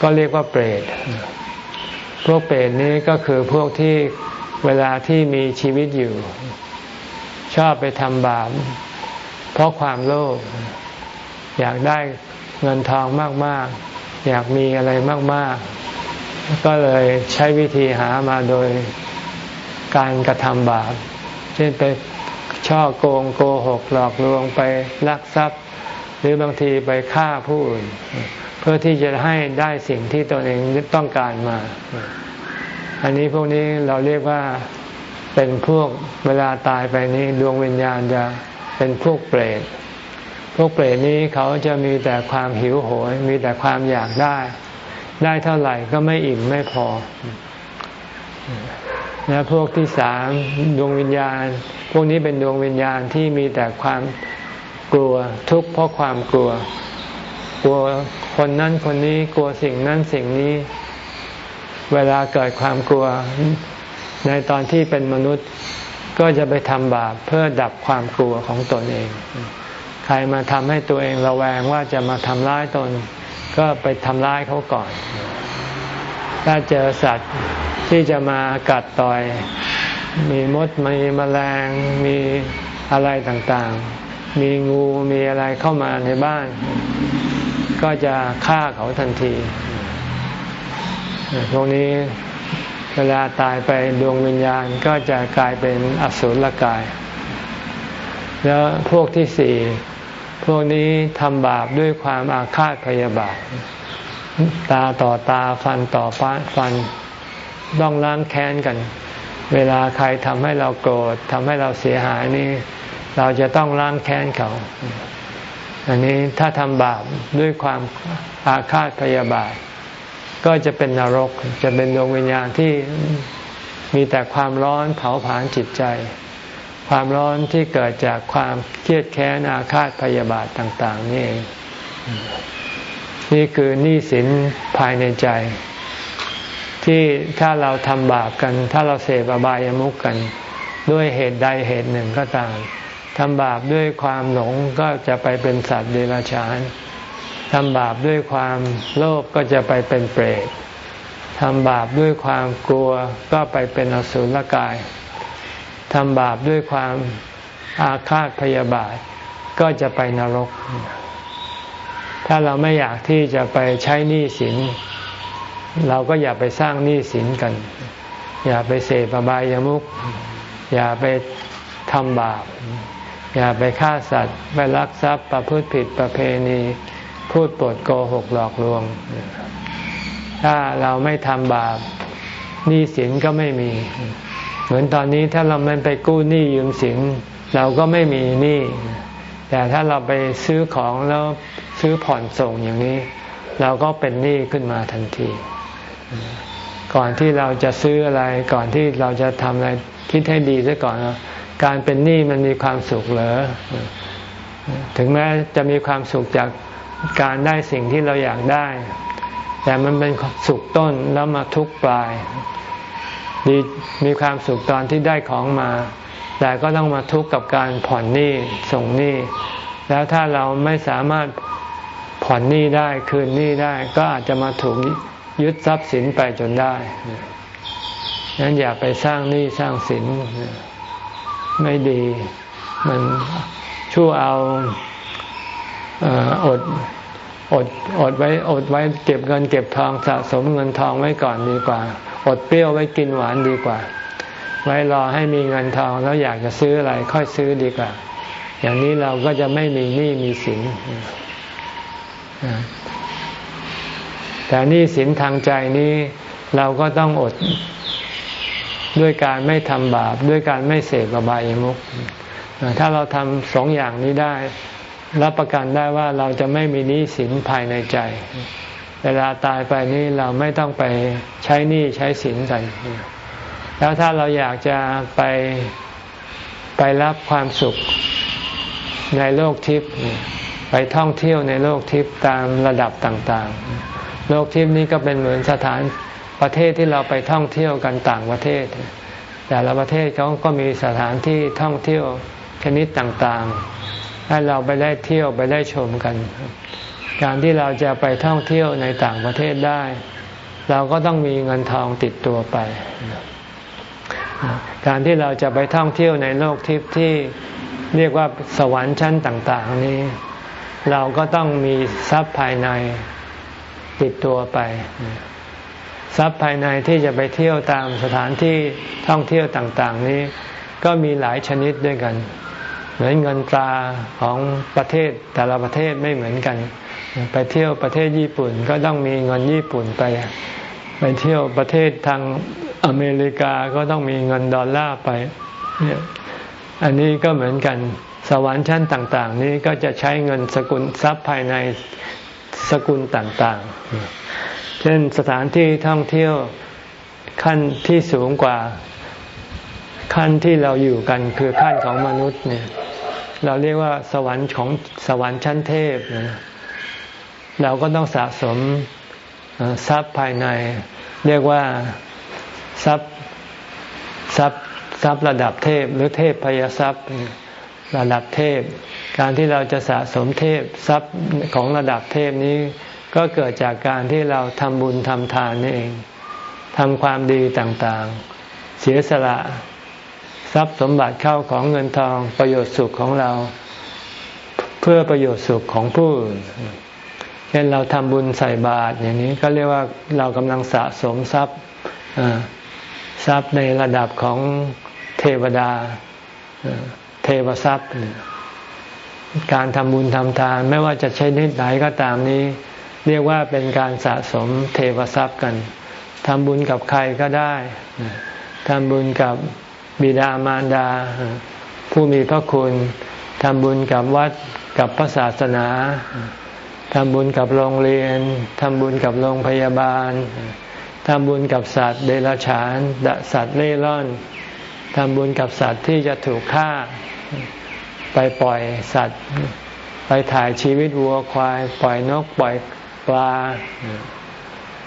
ก็เรียกว่าเปรต พวกเปรตนี้ก็คือพวกที่เวลาที่มีชีวิตอยู่ ชอบไปทำบาปเพราะความโลภอยากได้เงินทองมาก ๆ อยากมีอะไรมาก ๆ ก็เลยใช้วิธีหามาโดยการกระทำบาป เช่นไปช่อโกงโกหกหลอกลวงไปลักทรัพย์ หรือบางทีไปฆ่าผู้อื่น เพื่อที่จะให้ได้สิ่งที่ตนเองต้องการมา อันนี้พวกนี้เราเรียกว่า เป็นพวกเวลาตายไปนี้ดวงวิญญาณจะเป็นพวกเปรต พวกเปรตนี้เขาจะมีแต่ความหิวโหย มีแต่ความอยากได้ ได้เท่าไหร่ก็ไม่อิ่มไม่พอ และพวกที่สามดวงวิญญาณ พวกนี้เป็นดวงวิญญาณที่มีแต่ความกลัวทุกข์เพราะความกลัว กลัวคนนั้นคนนี้กลัวสิ่งนั้นสิ่งนี้ เวลาเกิดความกลัว ในตอนที่เป็นมนุษย์ก็จะไปทำบาปเพื่อดับความกลัวของตนเอง ใครมาทำให้ตัวเองระแวงว่าจะมาทำร้ายตน ก็ไปทำร้ายเขาก่อน ถ้าเจอสัตว์ที่จะมากัดต่อย มีมดมีมแมลงมีอะไรต่างๆ มีงูมีอะไรเข้ามาในบ้าน ก็จะฆ่าเขาทันทีพวกนี้ เวลาตายไปดวงวิญญาณก็จะกลายเป็นอสุรกาย แล้วพวกที่สี่พวกนี้ทำบาปด้วยความอาฆาตพยาบาท ตาต่อตาฟันต่อฟันต้องล้างแค้นกัน เวลาใครทำให้เราโกรธทำให้เราเสียหายนี่ เราจะต้องล้างแค้นเขา อันนี้ถ้าทำบาปด้วยความอาฆาตพยาบาท ก็จะเป็นนรกจะเป็นดวงวิญญาณที่มีแต่ความร้อนเผาผลาญจิตใจ ความร้อนที่เกิดจากความเครียดแค้นอาฆาตพยาบาทต่าง ๆ นี่เอง นี่คือหนี้สินภายในใจ ที่ถ้าเราทำบาปกัน ถ้าเราเสพอบายามุกกัน ด้วยเหตุใดเหตุหนึ่งก็ตามทำบาปด้วยความหลงก็จะไปเป็นสัตว์เดรัจฉาน ทำบาปด้วยความโลภกก็จะไปเป็นเปรตทำบาปด้วยความกลัวก็ไปเป็นอสุรกายทำบาปด้วยความอาฆาตพยาบาท ก็จะไปนรก ถ้าเราไม่อยากที่จะไปใช้หนี้สิน เราก็อย่าไปสร้างหนี้สินกัน อย่าไปเสพบายามุขอย่าไปทำบาป อย่าไปฆ่าสัตว์ไปลักทรัพย์ประพฤติผิดประเพณี พูดปดโกหกหลอกลวง ถ้าเราไม่ทำบาปหนี้สินก็ไม่มี เหมือนตอนนี้ถ้าเราไม่ไปกู้หนี้ยืมสินเราก็ไม่มีหนี้แต่ถ้าเราไปซื้อของแล้วซื้อผ่อนส่งอย่างนี้ เราก็เป็นหนี้ขึ้นมาทันที ก่อนที่เราจะซื้ออะไรก่อนที่เราจะทำอะไรคิดให้ดีซะก่อน การเป็นหนี้มันมีความสุขเหรอถึงแม้จะมีความสุขจาก การได้สิ่งที่เราอยากได้ แต่มันเป็นสุขต้นแล้วมาทุกปลายดีมีความสุขตอนที่ได้ของมา แต่ก็ต้องมาทุกข์กับการผ่อนหนี้ส่งหนี้แล้วถ้าเราไม่สามารถผ่อนหนี้ได้คืนหนี้ได้ ก็อาจจะมาถูกยึดทรัพย์สินไปจนได้นั้นอย่าไปสร้างหนี้สร้างสินไม่ดี มันชั่วเอา อดอดอดไว้อดไว้เก็บเงินเก็บทองสะสมเงินทองไว้ก่อนดีกว่า อดเปรี้ยวไว้กินหวานดีกว่า ไว้รอให้มีเงินทองแล้วอยากจะซื้ออะไรค่อยซื้อดีกว่า อย่างนี้เราก็จะไม่มีหนี้มีสินแต่หนี้สินทางใจนี้เราก็ต้องอดด้วยการไม่ทำบาปด้วยการไม่เสพอบายมุขถ้าเราทำสองอย่างนี้ได้ รับประกันได้ว่าเราจะไม่มีหนี้สินภายในใจ เวลาตายไปนี่เราไม่ต้องไปใช้หนี้ใช้สินกันแล้วถ้าเราอยากจะไปไปรับความสุขในโลกทิพย์ไปท่องเที่ยวในโลกทิพย์ตามระดับต่างๆ โลกทิพย์นี้ก็เป็นเหมือนสถานประเทศที่เราไปท่องเที่ยวกันต่างประเทศ แต่ละประเทศเขาก็มีสถานที่ท่องเที่ยวชนิดต่างๆ ให้เราไปได้เที่ยวไปได้ชมกัน การที่เราจะไปท่องเที่ยวในต่างประเทศได้ เราก็ต้องมีเงินทองติดตัวไป การที่เราจะไปท่องเที่ยวในโลกทิพย์ที่เรียกว่าสวรรค์ชั้นต่าง ๆ นี้ เราก็ต้องมีทรัพย์ภายในติดตัวไป ทรัพย์ภายในที่จะไปเที่ยวตามสถานที่ท่องเที่ยวต่าง ๆ นี้ ก็มีหลายชนิดด้วยกัน เหมือนเงินตราของประเทศแต่ละประเทศไม่เหมือนกัน ไปเที่ยวประเทศญี่ปุ่นก็ต้องมีเงินญี่ปุ่นไป ไปเที่ยวประเทศทางอเมริกาก็ต้องมีเงินดอลลาร์ไปเนี่ยอันนี้ก็เหมือนกันสวรรค์ชั้นต่าง ๆ นี้ก็จะใช้เงินสกุลทรัพย์ภายในสกุลต่างๆ เช่นสถานที่ท่องเที่ยวขั้นที่สูงกว่า ขั้นที่เราอยู่กันคือขั้นของมนุษย์เนี่ย เราเรียกว่าสวรรค์ของสวรรค์ชั้นเทพนะเราก็ต้องสะสมทรัพย์ภายใน เรียกว่าทรัพย์ทรัพย์ทรัพย์ระดับเทพหรือเทพพยทรัพย์ระดับเทพ การที่เราจะสะสมเทพทรัพย์ของระดับเทพนี้ ก็เกิดจากการที่เราทำบุญทำทานนี่เองทำความดีต่างๆ เสียสละ ทรัพย์สมบัติเข้าของเงินทองประโยชน์สุขของเรา เพื่อประโยชน์สุขของผู้อื่นเช่นเราทำบุญใส่บาตรอย่างนี้ก็เรียกว่าเรากำลังสะสมทรัพย์ทรัพย์ในระดับของเทวดาเทวทรัพย์ การทำบุญทำทานไม่ว่าจะใช้นิดไหนก็ตามนี้ เรียกว่าเป็นการสะสมเทวทรัพย์กันทำบุญกับใครก็ได้ทำบุญกับ บิดามารดา ผู้มีพระคุณทำบุญกับวัดกับพระศาสนาทำบุญกับโรงเรียนทำบุญกับโรงพยาบาลทำบุญกับสัตว์เดรัจฉานสัตว์เล่ร่อนทำบุญกับสัตว์ที่จะถูกฆ่า ไปปล่อยสัตว์ ไปถ่ายชีวิตวัวควาย ปล่อยนกปล่อยปลา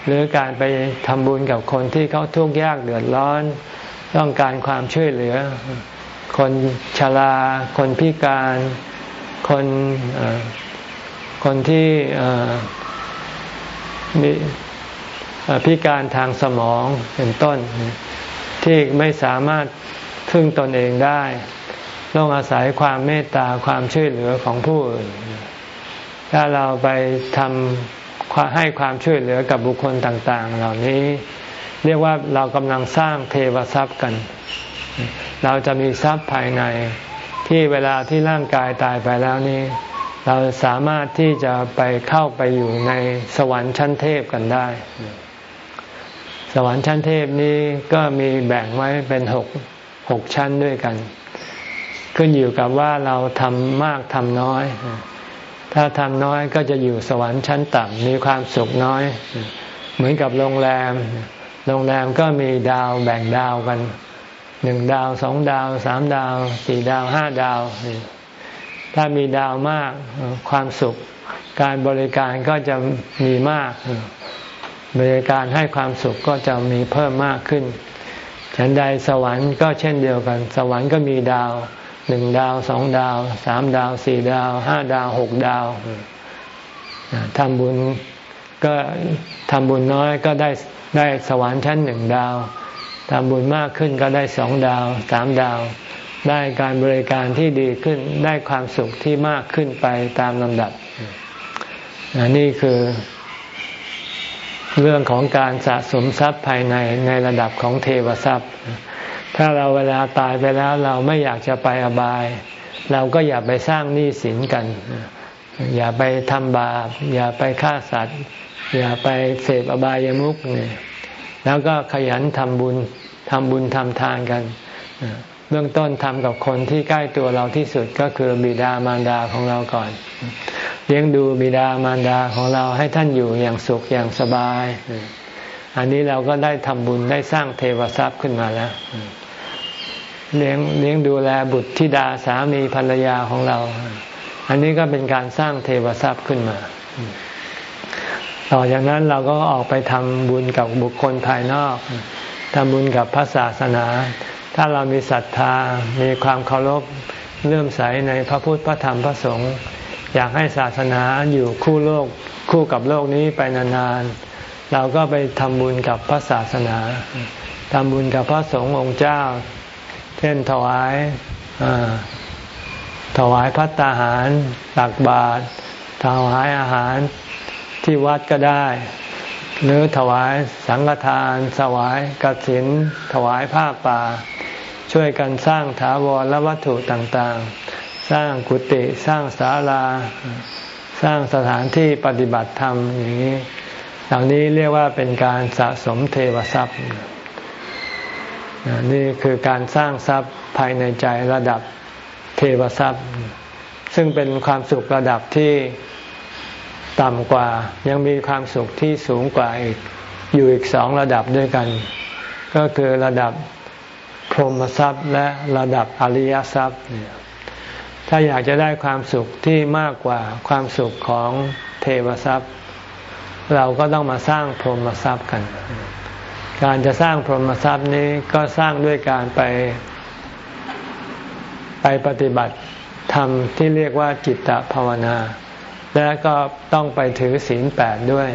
หรือการไปทำบุญกับคนที่เขาทุกข์ยากเดือดร้อน ต้องการความช่วยเหลือ คนชราคนพิการ คนคนที่มีพิการทางสมองเป็นต้น ที่ไม่สามารถพึ่งตนเองได้ ต้องอาศัยความเมตตาความช่วยเหลือของผู้อื่นถ้าเราไปทำให้ความช่วยเหลือกับบุคคลต่าง ๆ เหล่านี้ เรียกว่าเรากำลังสร้างเทวทรัพย์กัน เราจะมีทรัพย์ภายในที่เวลาที่ร่างกายตายไปแล้วนี้ เราสามารถที่จะไปเข้าไปอยู่ในสวรรค์ชั้นเทพกันได้ สวรรค์ชั้นเทพนี้ก็มีแบ่งไว้เป็นหกหกชั้นด้วยกัน ขึ้นอยู่กับว่าเราทำมากทำน้อย ถ้าทำน้อยก็จะอยู่สวรรค์ชั้นต่ำมีความสุขน้อย เหมือนกับโรงแรม โรงแรมก็มีดาวแบ่งดาวกันหนึ่งดาวสองดาวสามดาวสี่ดาวห้าดาว ถ้ามีดาวมากความสุข การบริการก็จะมีมาก บริการให้ความสุขก็จะมีเพิ่มมากขึ้น ฉันใดสวรรค์ก็เช่นเดียวกัน สวรรค์ก็มีดาวหนึ่งดาวสองดาวสามดาวสี่ดาวห้าดาวหกดาวทำบุญ ก็ทำบุญน้อยก็ได้ได้สวรรค์ชั้นหนึ่งดาวทำบุญมากขึ้นก็ได้สองดาวสามดาว ได้การบริการที่ดีขึ้นได้ความสุขที่มากขึ้นไปตามลำดับนี่คือ เรื่องของการสะสมทรัพย์ภายในในระดับของเทวทรัพย์ ถ้าเราเวลาตายไปแล้วเราไม่อยากจะไปอบาย เราก็อย่าไปสร้างหนี้สินกัน อย่าไปทำบาป อย่าไปฆ่าสัตว์ อย่าไปเสพอบายามุกเนี่ยแล้วก็ขยันทำบุญทำบุญทำทานกัน เบื้องต้นทำกับคนที่ใกล้ตัวเราที่สุดก็คือบิดามารดาของเราก่อน เลี้ยงดูบิดามารดาของเราให้ท่านอยู่อย่างสุขอย่างสบาย อันนี้เราก็ได้ทำบุญได้สร้างเทวทรัพย์ขึ้นมาแล้ว เลี้ยงเลี้ยงดูแลบุตรธิดาสามีภรรยาของเรา อันนี้ก็เป็นการสร้างเทวทรัพย์ขึ้นมา ต่อจากนั้นเราก็ออกไปทำบุญกับบุคคลภายนอกทำบุญกับพระศาสนา ถ้าเรามีศรัทธา มีความเคารพเลื่อมใสในพระพุทธพระธรรมพระสงฆ์อยากให้ศาสนาอยู่คู่โลกคู่กับโลกนี้ไปนานๆ เราก็ไปทำบุญกับพระศาสนาทำบุญกับพระสงฆ์องค์เจ้า เช่นถวายถวายพัตตาหารตักบาตรถวายอาหาร ที่วัดก็ได้ หรือถวายสังฆทาน ถวายกสิน ถวายผ้าป่า ช่วยกันสร้างถาวรและวัตถุต่างๆ สร้างกุฏิสร้างศาลา สร้างสถานที่ปฏิบัติธรรมอย่างนี้เหล่านี้เรียกว่าเป็นการสะสมเทวทรัพย์นี่คือการสร้างทรัพย์ภายในใจระดับเทวทรัพย์ ซึ่งเป็นความสุขระดับที่ ต่ำกว่ายังมีความสุขที่สูงกว่าอีกอยู่อีกสองระดับด้วยกัน ก็คือระดับพรหมทรัพย์และระดับอริยทรัพย์ ถ้าอยากจะได้ความสุขที่มากกว่าความสุขของเทวทรัพย์ เราก็ต้องมาสร้างพรหมทรัพย์กัน การจะสร้างพรหมทรัพย์นี้ก็สร้างด้วยการไป ไปปฏิบัติธรรมที่เรียกว่าจิตตภาวนา และก็ต้องไปถือศีลแปดด้วย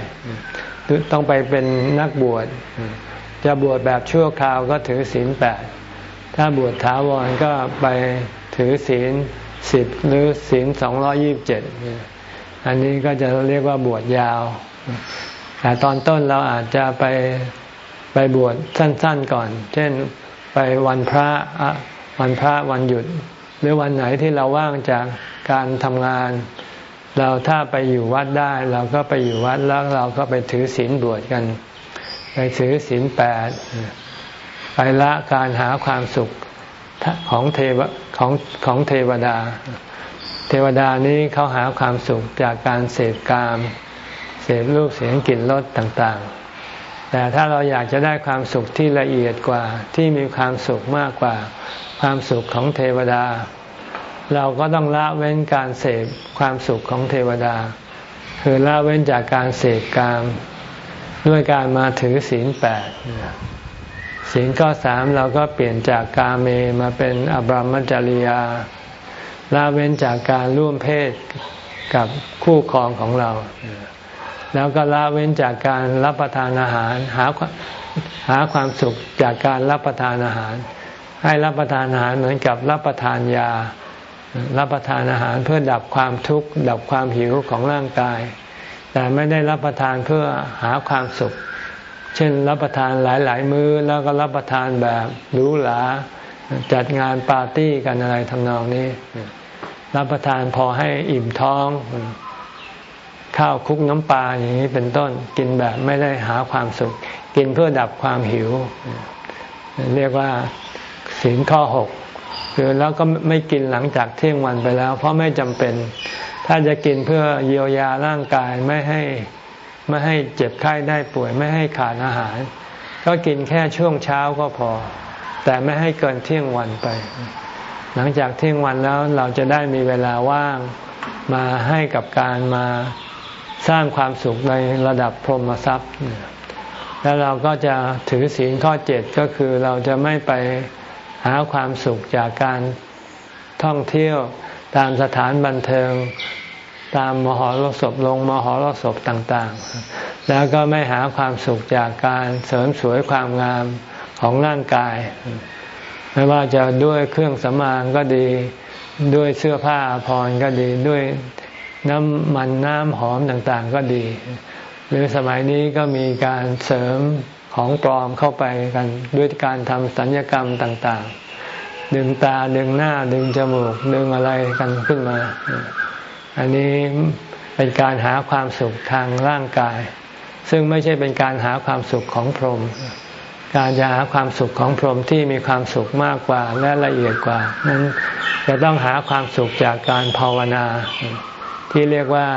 ต้องไปเป็นนักบวช จะบวชแบบชั่วคราวก็ถือศีลแปด ถ้าบวชถาวรก็ไปถือศีลสิบหรือศีลสองร้อยี่บเจ็ด อันนี้ก็จะเรียกว่าบวชยาว แต่ตอนต้นเราอาจจะไปไปบวชสั้นๆก่อน เช่นไปวันพระวันพระวันหยุด หรือวันไหนที่เราว่างจากการทำงาน เราถ้าไปอยู่วัดได้ เราก็ไปอยู่วัดแล้วเราก็ไปถือศีลบวชกัน ไปถือศีลแปดไปละการหาความสุขของเทวของของเทวดา เทวดานี้เขาหาความสุขจากการเสพกาม เสพรูปเสียงกลิ่นรสต่างๆ แต่ถ้าเราอยากจะได้ความสุขที่ละเอียดกว่าที่มีความสุขมากกว่า ความสุขของเทวดา เราก็ต้องละเว้นการเสพความสุขของเทวดา คือละเว้นจากการเสพกามด้วยการมาถือศีลแปดศีลข้อสามเราก็เปลี่ยนจากกาเมมาเป็นอบรมจริยาละเว้นจากการร่วมเพศกับคู่ครองของเรา แล้วก็ละเว้นจากการรับประทานอาหารหาหาความสุขจากการรับประทานอาหาร ให้รับประทานอาหารเหมือนกับรับประทานยา รับประทานอาหารเพื่อดับความทุกข์ดับความหิวของร่างกาย แต่ไม่ได้รับประทานเพื่อหาความสุข เช่นรับประทานหลายๆ มื้อแล้วก็รับประทานแบบหรูหราจัดงานปาร์ตี้กันอะไรทำนองนี้ รับประทานพอให้อิ่มท้อง ข้าวคุกน้ำปลาอย่างนี้เป็นต้นกินแบบไม่ได้หาความสุข กินเพื่อดับความหิว เรียกว่าศีลข้อหก คือแล้วก็ไม่กินหลังจากเที่ยงวันไปแล้ว เพราะไม่จำเป็น ถ้าจะกินเพื่อเยียวยาร่างกายไม่ให้ไม่ให้เจ็บไข้ได้ป่วยไม่ให้ขาดอาหาร ก็กินแค่ช่วงเช้าก็พอ แต่ไม่ให้เกินเที่ยงวันไป หลังจากเที่ยงวันแล้วเราจะได้มีเวลาว่างมาให้กับการมาสร้างความสุขในระดับพรหมทรัพย์ แล้วเราก็จะถือศีลข้อเจ็ดก็คือเราจะไม่ไป หาความสุขจากการท่องเที่ยวตามสถานบันเทิง ตามมหรสพลงมหรสพต่างๆ แล้วก็ไม่หาความสุขจากการเสริมสวยความงามของร่างกาย ไม่ว่าจะด้วยเครื่องสำอางก็ดี ด้วยเสื้อผ้าพรก็ดีด้วยน้ำมันน้ำหอมต่างๆก็ดี หรือสมัยนี้ก็มีการเสริม ของปลอมเข้าไปกันด้วยการทำสัญญกรรมต่างๆ ดึงตาดึงหน้าดึงจมูก ดึงอะไรกันขึ้นมา อันนี้เป็นการหาความสุขทางร่างกาย ซึ่งไม่ใช่เป็นการหาความสุขของพรหมการจะหาความสุขของพรหมที่มีความสุขมากกว่าและละเอียดกว่า นั้นจะต้องหาความสุขจากการภาวนา ที่เรียกว่า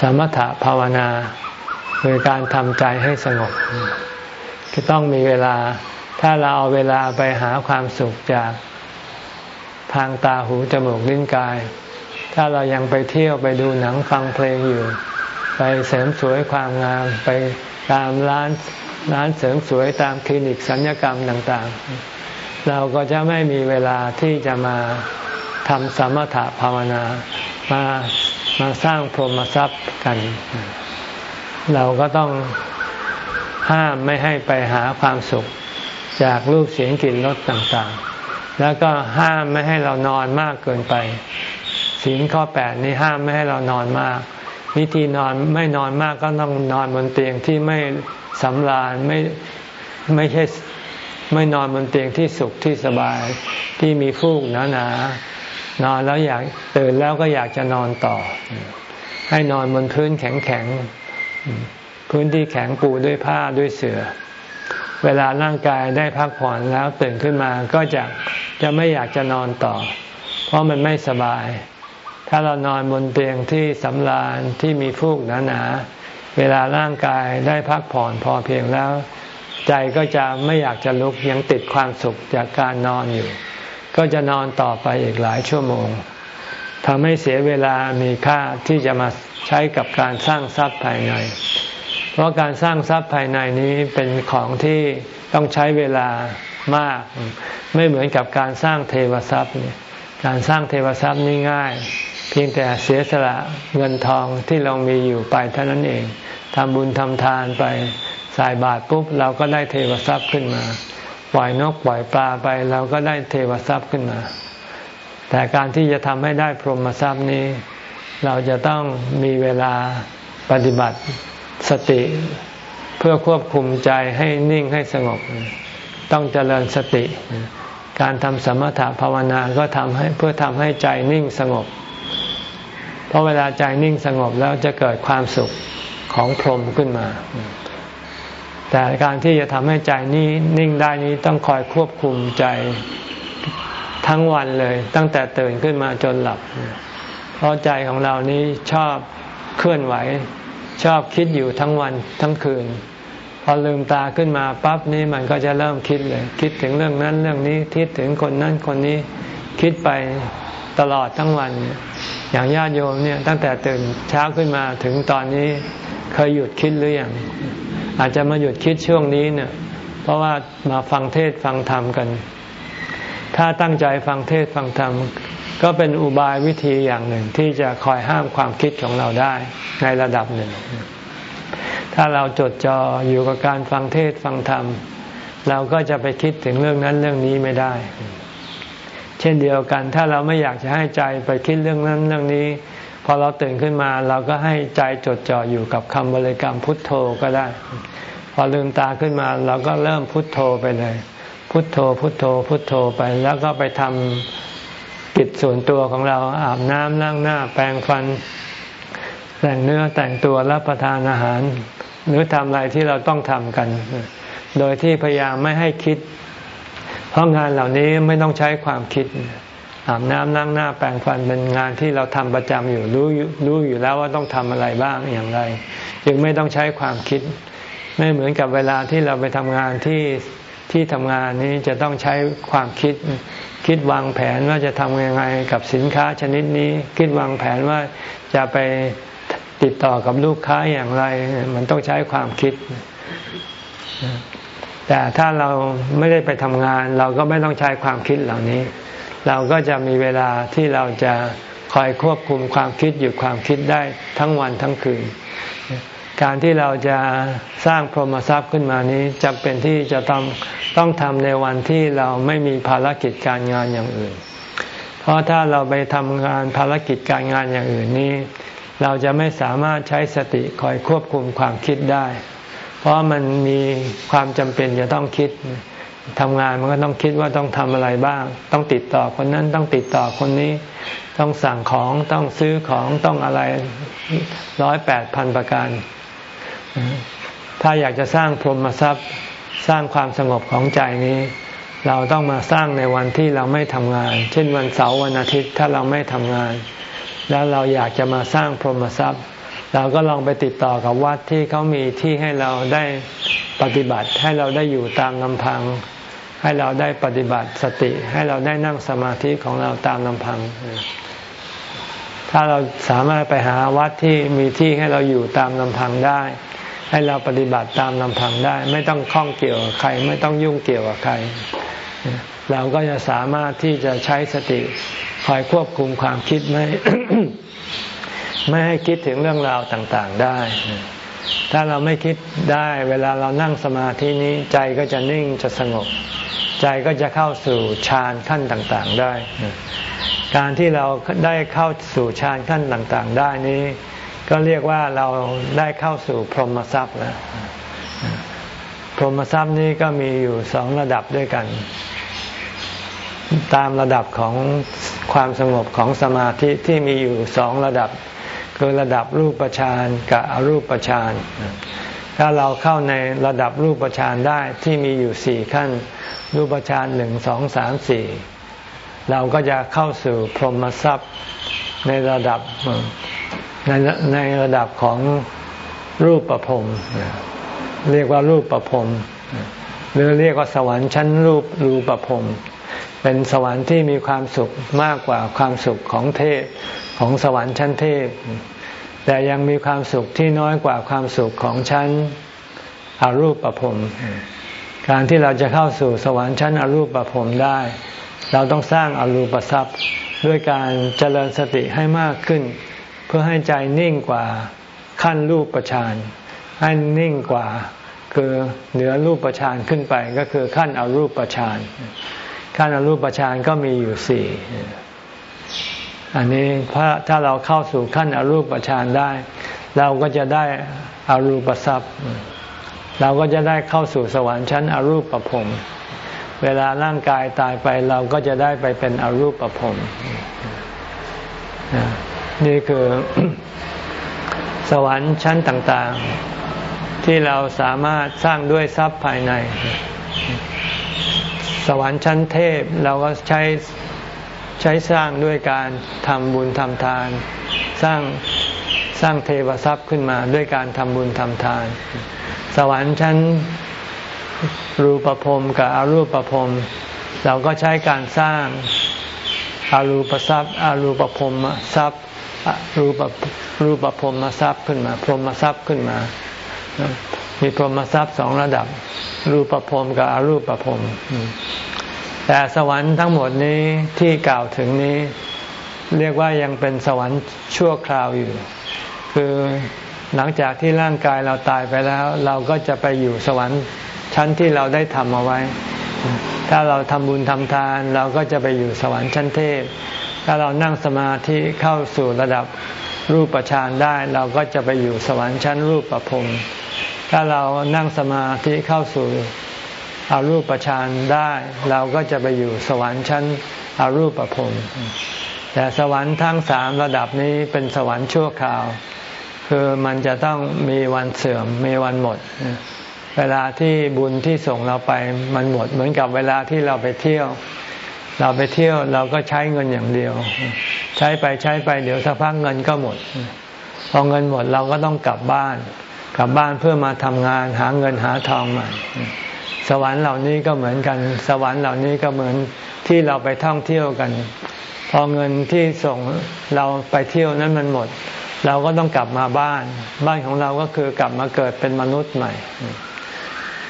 สมถภาวนาคือการทำใจให้สงบก็ต้องมีเวลา ถ้าเราเอาเวลาไปหาความสุขจากทางตาหูจมูกลิ้นกาย ถ้าเรายังไปเที่ยวไปดูหนังฟังเพลงอยู่ ไปเสริมสวยความงามไปตามร้านร้านเสริมสวยตามคลินิกสัญญกรรมต่างๆ เราก็จะไม่มีเวลาที่จะมาทำสมถะภาวนา มา มาสร้างพรหมทรัพย์กัน เราก็ต้องห้ามไม่ให้ไปหาความสุขจากรูปเสียงกลิ่นรสต่างๆ แล้วก็ห้ามไม่ให้เรานอนมากเกินไปศีลข้อแปดนี้ห้ามไม่ให้เรานอนมาก วิธีนอนไม่นอนมากก็ต้องนอนบนเตียงที่ไม่สำราญไม่ไม่ใช่ไม่นอนบนเตียงที่สุขที่สบายที่มีฟูกหนาๆ นอนแล้วอยากตื่นแล้วก็อยากจะนอนต่อ ให้นอนบนพื้นแข็งๆพื้นที่แข็งปูด้วยผ้าด้วยเสือ่อ เวลาร่างกายได้พักผ่อนแล้วตื่นขึ้นมาก็จะจะไม่อยากจะนอนต่อ เพราะมันไม่สบาย ถ้าเรานอนบนเตียงที่สำราญที่มีฟูกหนาๆเวลาร่างกายได้พักผ่อนพอเพียงแล้ว ใจก็จะไม่อยากจะลุกยังติดความสุขจากการนอนอยู่ ก็จะนอนต่อไปอีกหลายชั่วโมงทำให้เสียเวลามีค่าที่จะมาใช้กับการสร้างทรัพย์ภายใน เพราะการสร้างทรัพย์ภายในนี้เป็นของที่ต้องใช้เวลามาก ไม่เหมือนกับการสร้างเทวทรัพย์เนี่ยการสร้างเทวทรัพย์นี่ง่าย เพียงแต่เสียสละเงินทองที่เรามีอยู่ไปเท่านั้นเองทำบุญทำทานไปสายบาตรปุ๊บเราก็ได้เทวทรัพย์ขึ้นมา ล่อยนกปล่อยปลาไปเราก็ได้เทวทรัพย์ขึ้นมา แต่การที่จะทำให้ได้พรหมทรัพย์นี้ เราจะต้องมีเวลาปฏิบัติสติ เพื่อควบคุมใจให้นิ่งให้สงบ ต้องเจริญสติ การทำสมถะภาวนาก็ทำให้เพื่อทำให้ใจนิ่งสงบ เพราะเวลาใจนิ่งสงบแล้วจะเกิดความสุขของพรหมขึ้นมา แต่การที่จะทำให้ใจนี้นิ่งได้นี้ต้องคอยควบคุมใจทั้งวันเลย ตั้งแต่ตื่นขึ้นมาจนหลับ เพราะใจของเรานี้ชอบเคลื่อนไหว ชอบคิดอยู่ทั้งวันทั้งคืน พอลืมตาขึ้นมาปั๊บนี้มันก็จะเริ่มคิดเลย คิดถึงเรื่องนั้นเรื่องนี้คิดถึงคนนั้นคนนี้คิดไปตลอดทั้งวัน อย่างญาติโยมเนี่ยตั้งแต่ตื่นเช้าขึ้นมาถึงตอนนี้เคยหยุดคิดหรืออยัง อาจจะมาหยุดคิดช่วงนี้เนี่ย เพราะว่ามาฟังเทศฟังธรรมกัน ถ้าตั้งใจฟังเทศฟังธรรม ก็เป็นอุบายวิธีอย่างหนึ่งที่จะคอยห้ามความคิดของเราได้ในระดับหนึ่ง ถ้าเราจดจ่ออยู่กับการฟังเทศฟังธรรม เราก็จะไปคิดถึงเรื่องนั้นเรื่องนี้ไม่ได้ เช่นเดียวกัน ถ้าเราไม่อยากจะให้ใจไปคิดเรื่องนั้นเรื่องนี้ พอเราตื่นขึ้นมาเราก็ให้ใจจดจ่ออยู่กับคำบริกรรมพุทโธก็ได้ พอลืมตาขึ้นมาเราก็เริ่มพุทโธไปเลย พุทโธพุทโธ พุทโธไปแล้วก็ไปทำกิจส่วนตัวของเราอาบน้ำล้างหน้า แปรงฟัน แต่งเนื้อแต่งตัวรับประทานอาหาร หรือทำอะไรที่เราต้องทำกัน โดยที่พยายามไม่ให้คิด เพราะงานเหล่านี้ไม่ต้องใช้ความคิด อาบน้ำล้างหน้าแปรงฟันเป็นงานที่เราทำประจำอยู่รู้รู้อยู่แล้วว่าต้องทำอะไรบ้างอย่างไร จึงไม่ต้องใช้ความคิด ไม่เหมือนกับเวลาที่เราไปทำงานที่ที่ทำงานนี้จะต้องใช้ความคิด คิดวางแผนว่าจะทำยังไงกับสินค้าชนิดนี้ คิดวางแผนว่าจะไปติดต่อกับลูกค้าอย่างไร มันต้องใช้ความคิด แต่ถ้าเราไม่ได้ไปทำงาน เราก็ไม่ต้องใช้ความคิดเหล่านี้ เราก็จะมีเวลาที่เราจะคอยควบคุมความคิดอยู่ความคิดได้ทั้งวันทั้งคืน การที่เราจะสร้างพรหมทรัพย์ขึ้นมานี้จำเป็นที่จะต้องต้องทำในวันที่เราไม่มีภารกิจการงานอย่างอื่น เพราะถ้าเราไปทำงานภารกิจการงานอย่างอื่นนี้ เราจะไม่สามารถใช้สติคอยควบคุมความคิดได้ เพราะมันมีความจำเป็นจะต้องคิด ทำงานมันก็ต้องคิดว่าต้องทำอะไรบ้าง ต้องติดต่อคนนั้นต้องติดต่อคนนี้ ต้องสั่งของต้องซื้อของต้องอะไรร้อยแปดพันประการ ถ้าอยากจะสร้างพรหมทรัพย์สร้างความสงบของใจนี้ เราต้องมาสร้างในวันที่เราไม่ทำงาน เช่นวันเสาร์วันอาทิตย์ถ้าเราไม่ทำงาน แล้วเราอยากจะมาสร้างพรหมทรัพย์ เราก็ลองไปติดต่อกับวัดที่เขามีที่ให้เราได้ปฏิบัติให้เราได้อยู่ตามลำพัง ให้เราได้ปฏิบัติสติ ให้เราได้นั่งสมาธิของเราตามลำพัง ถ้าเราสามารถไปหาวัดที่มีที่ให้เราอยู่ตามลำพังได้ ให้เราปฏิบัติตามลำพังได้ ไม่ต้องข้องเกี่ยวกับใคร ไม่ต้องยุ่งเกี่ยวกับใคร เราก็จะสามารถที่จะใช้สติคอยควบคุมความคิดไม่ไม่ให้คิดถึงเรื่องราวต่างๆได้ ถ้าเราไม่คิดได้ เวลาเรานั่งสมาธินี้ใจก็จะนิ่งจะสงบ ใจก็จะเข้าสู่ฌานขั้นต่างๆได้ การที่เราได้เข้าสู่ฌานขั้นต่างๆ ได้นี้ ก็เรียกว่าเราได้เข้าสู่พรหมทรัพย์แล้วพรหมทรัพย์นี้ก็มีอยู่สองระดับด้วยกัน ตามระดับของความสงบของสมาธิที่มีอยู่สองระดับ คือระดับรูปฌานกับอรูปฌาน ถ้าเราเข้าในระดับรูปฌานได้ที่มีอยู่สี่ขั้น รูปฌานหนึ่งสองสามสี่เราก็จะเข้าสู่พรหมทรัพย์ในระดับในในระดับของรูปประพรมเรียกว่ารูปประพรมหรือเรียกว่าสวรรค์ชั้นรูปรูปประพรมเป็นสวรรค์ที่มีความสุขมากกว่าความสุขของเทพของสวรรค์ชั้นเทพ แต่ยังมีความสุขที่น้อยกว่าความสุขของชั้นอรูปประพรมการที่เราจะเข้าสู่สวรรค์ชั้นอรูปประพรมได้ เราต้องสร้างอรูปทรัพย์ด้วยการเจริญสติให้มากขึ้น เพื่อให้ใจนิ่งกว่าขั้นรูปประชานให้นิ่งกว่าคือเหนือรูปประชานขึ้นไปก็คือขั้นอรูปประชานขั้นอรูปฌานก็มีอยู่สี่ อันนี้ถ้าเราเข้าสู่ขั้นอรูปฌานได้ เราก็จะได้อรูปทรัพย์ เราก็จะได้เข้าสู่สวรรค์ชั้นอรูปประพรมเวลาร่างกายตายไปเราก็จะได้ไปเป็นอรูปประพรมนี่คือสวรรค์ชั้นต่างๆ ที่เราสามารถสร้างด้วยทรัพย์ภายใน สวรรค์ชั้นเทพเราก็ใช้ ใช้สร้างด้วยการทำบุญทำทาน สร้างสร้างเทวทรัพย์ขึ้นมาด้วยการทำบุญทำทาน สวรรค์ชั้นรูปภพกับอรูปภพเราก็ใช้การสร้างอารูปทรัพย์อารูปภพทรัพย์รูปรูปภพมาทรัพย์ขึ้นมา พรหมทรัพย์ขึ้นมา มีพรหมทรัพย์สองระดับ รูปภพกับอรูปภพ แต่สวรรค์ทั้งหมดนี้ที่กล่าวถึงนี้ เรียกว่ายังเป็นสวรรค์ชั่วคราวอยู่ คือหลังจากที่ร่างกายเราตายไปแล้ว เราก็จะไปอยู่สวรรค์ชั้นที่เราได้ทำเอาไว้ ถ้าเราทำบุญทำทาน เราก็จะไปอยู่สวรรค์ชั้นเทพ ถ้าเรานั่งสมาธิเข้าสู่ระดับรูปฌานได้ เราก็จะไปอยู่สวรรค์ชั้นรูปประพรมถ้าเรานั่งสมาธิเข้าสู่ อารูปฌานได้ เราก็จะไปอยู่สวรรค์ชั้นอารูปภพแต่สวรรค์ทั้งสามระดับนี้เป็นสวรรค์ชั่วคราว คือมันจะต้องมีวันเสื่อมมีวันหมด เวลาที่บุญที่ส่งเราไปมันหมด เหมือนกับเวลาที่เราไปเที่ยว เราไปเที่ยวเราก็ใช้เงินอย่างเดียว ใช้ไปใช้ไปเดี๋ยวสักพักเงินก็หมดพอเงินหมดเราก็ต้องกลับบ้าน กลับบ้านเพื่อมาทำงานหาเงินหาทองใหม่ สวรรค์เหล่านี้ก็เหมือนกัน สวรรค์เหล่านี้ก็เหมือนที่เราไปท่องเที่ยวกัน พอเงินที่ส่งเราไปเที่ยวนั้นมันหมด เราก็ต้องกลับมาบ้าน บ้านของเราก็คือกลับมาเกิดเป็นมนุษย์ใหม่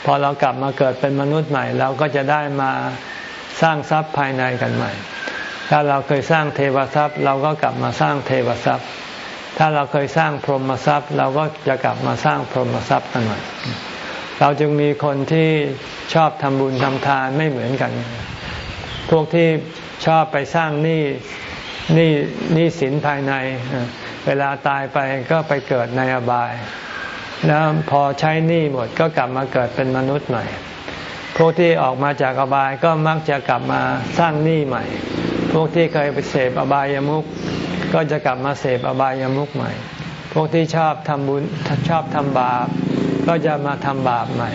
พอเรากลับมาเกิดเป็นมนุษย์ใหม่ เราก็จะได้มาสร้างทรัพย์ภายในกันใหม่ ถ้าเราเคยสร้างเทวทรัพย์ เราก็กลับมาสร้างเทวทรัพย์ ถ้าเราเคยสร้างพรหมทรัพย์ เราก็จะกลับมาสร้างพรหมทรัพย์กันใหม่ เราจึงมีคนที่ชอบทำบุญทำทานไม่เหมือนกัน พวกที่ชอบไปสร้างหนี้หนี้หนี้สินภายใน เวลาตายไปก็ไปเกิดในอบาย แล้วพอใช้หนี้หมดก็กลับมาเกิดเป็นมนุษย์ใหม่ พวกที่ออกมาจากอบายก็มักจะกลับมาสร้างหนี้ใหม่ พวกที่เคยไปเสพอบายามุขก็จะกลับมาเสพอบายามุขใหม่ พวกที่ชอบทำบุญชอบทำบาป ก็จะมาทำบาปใหม่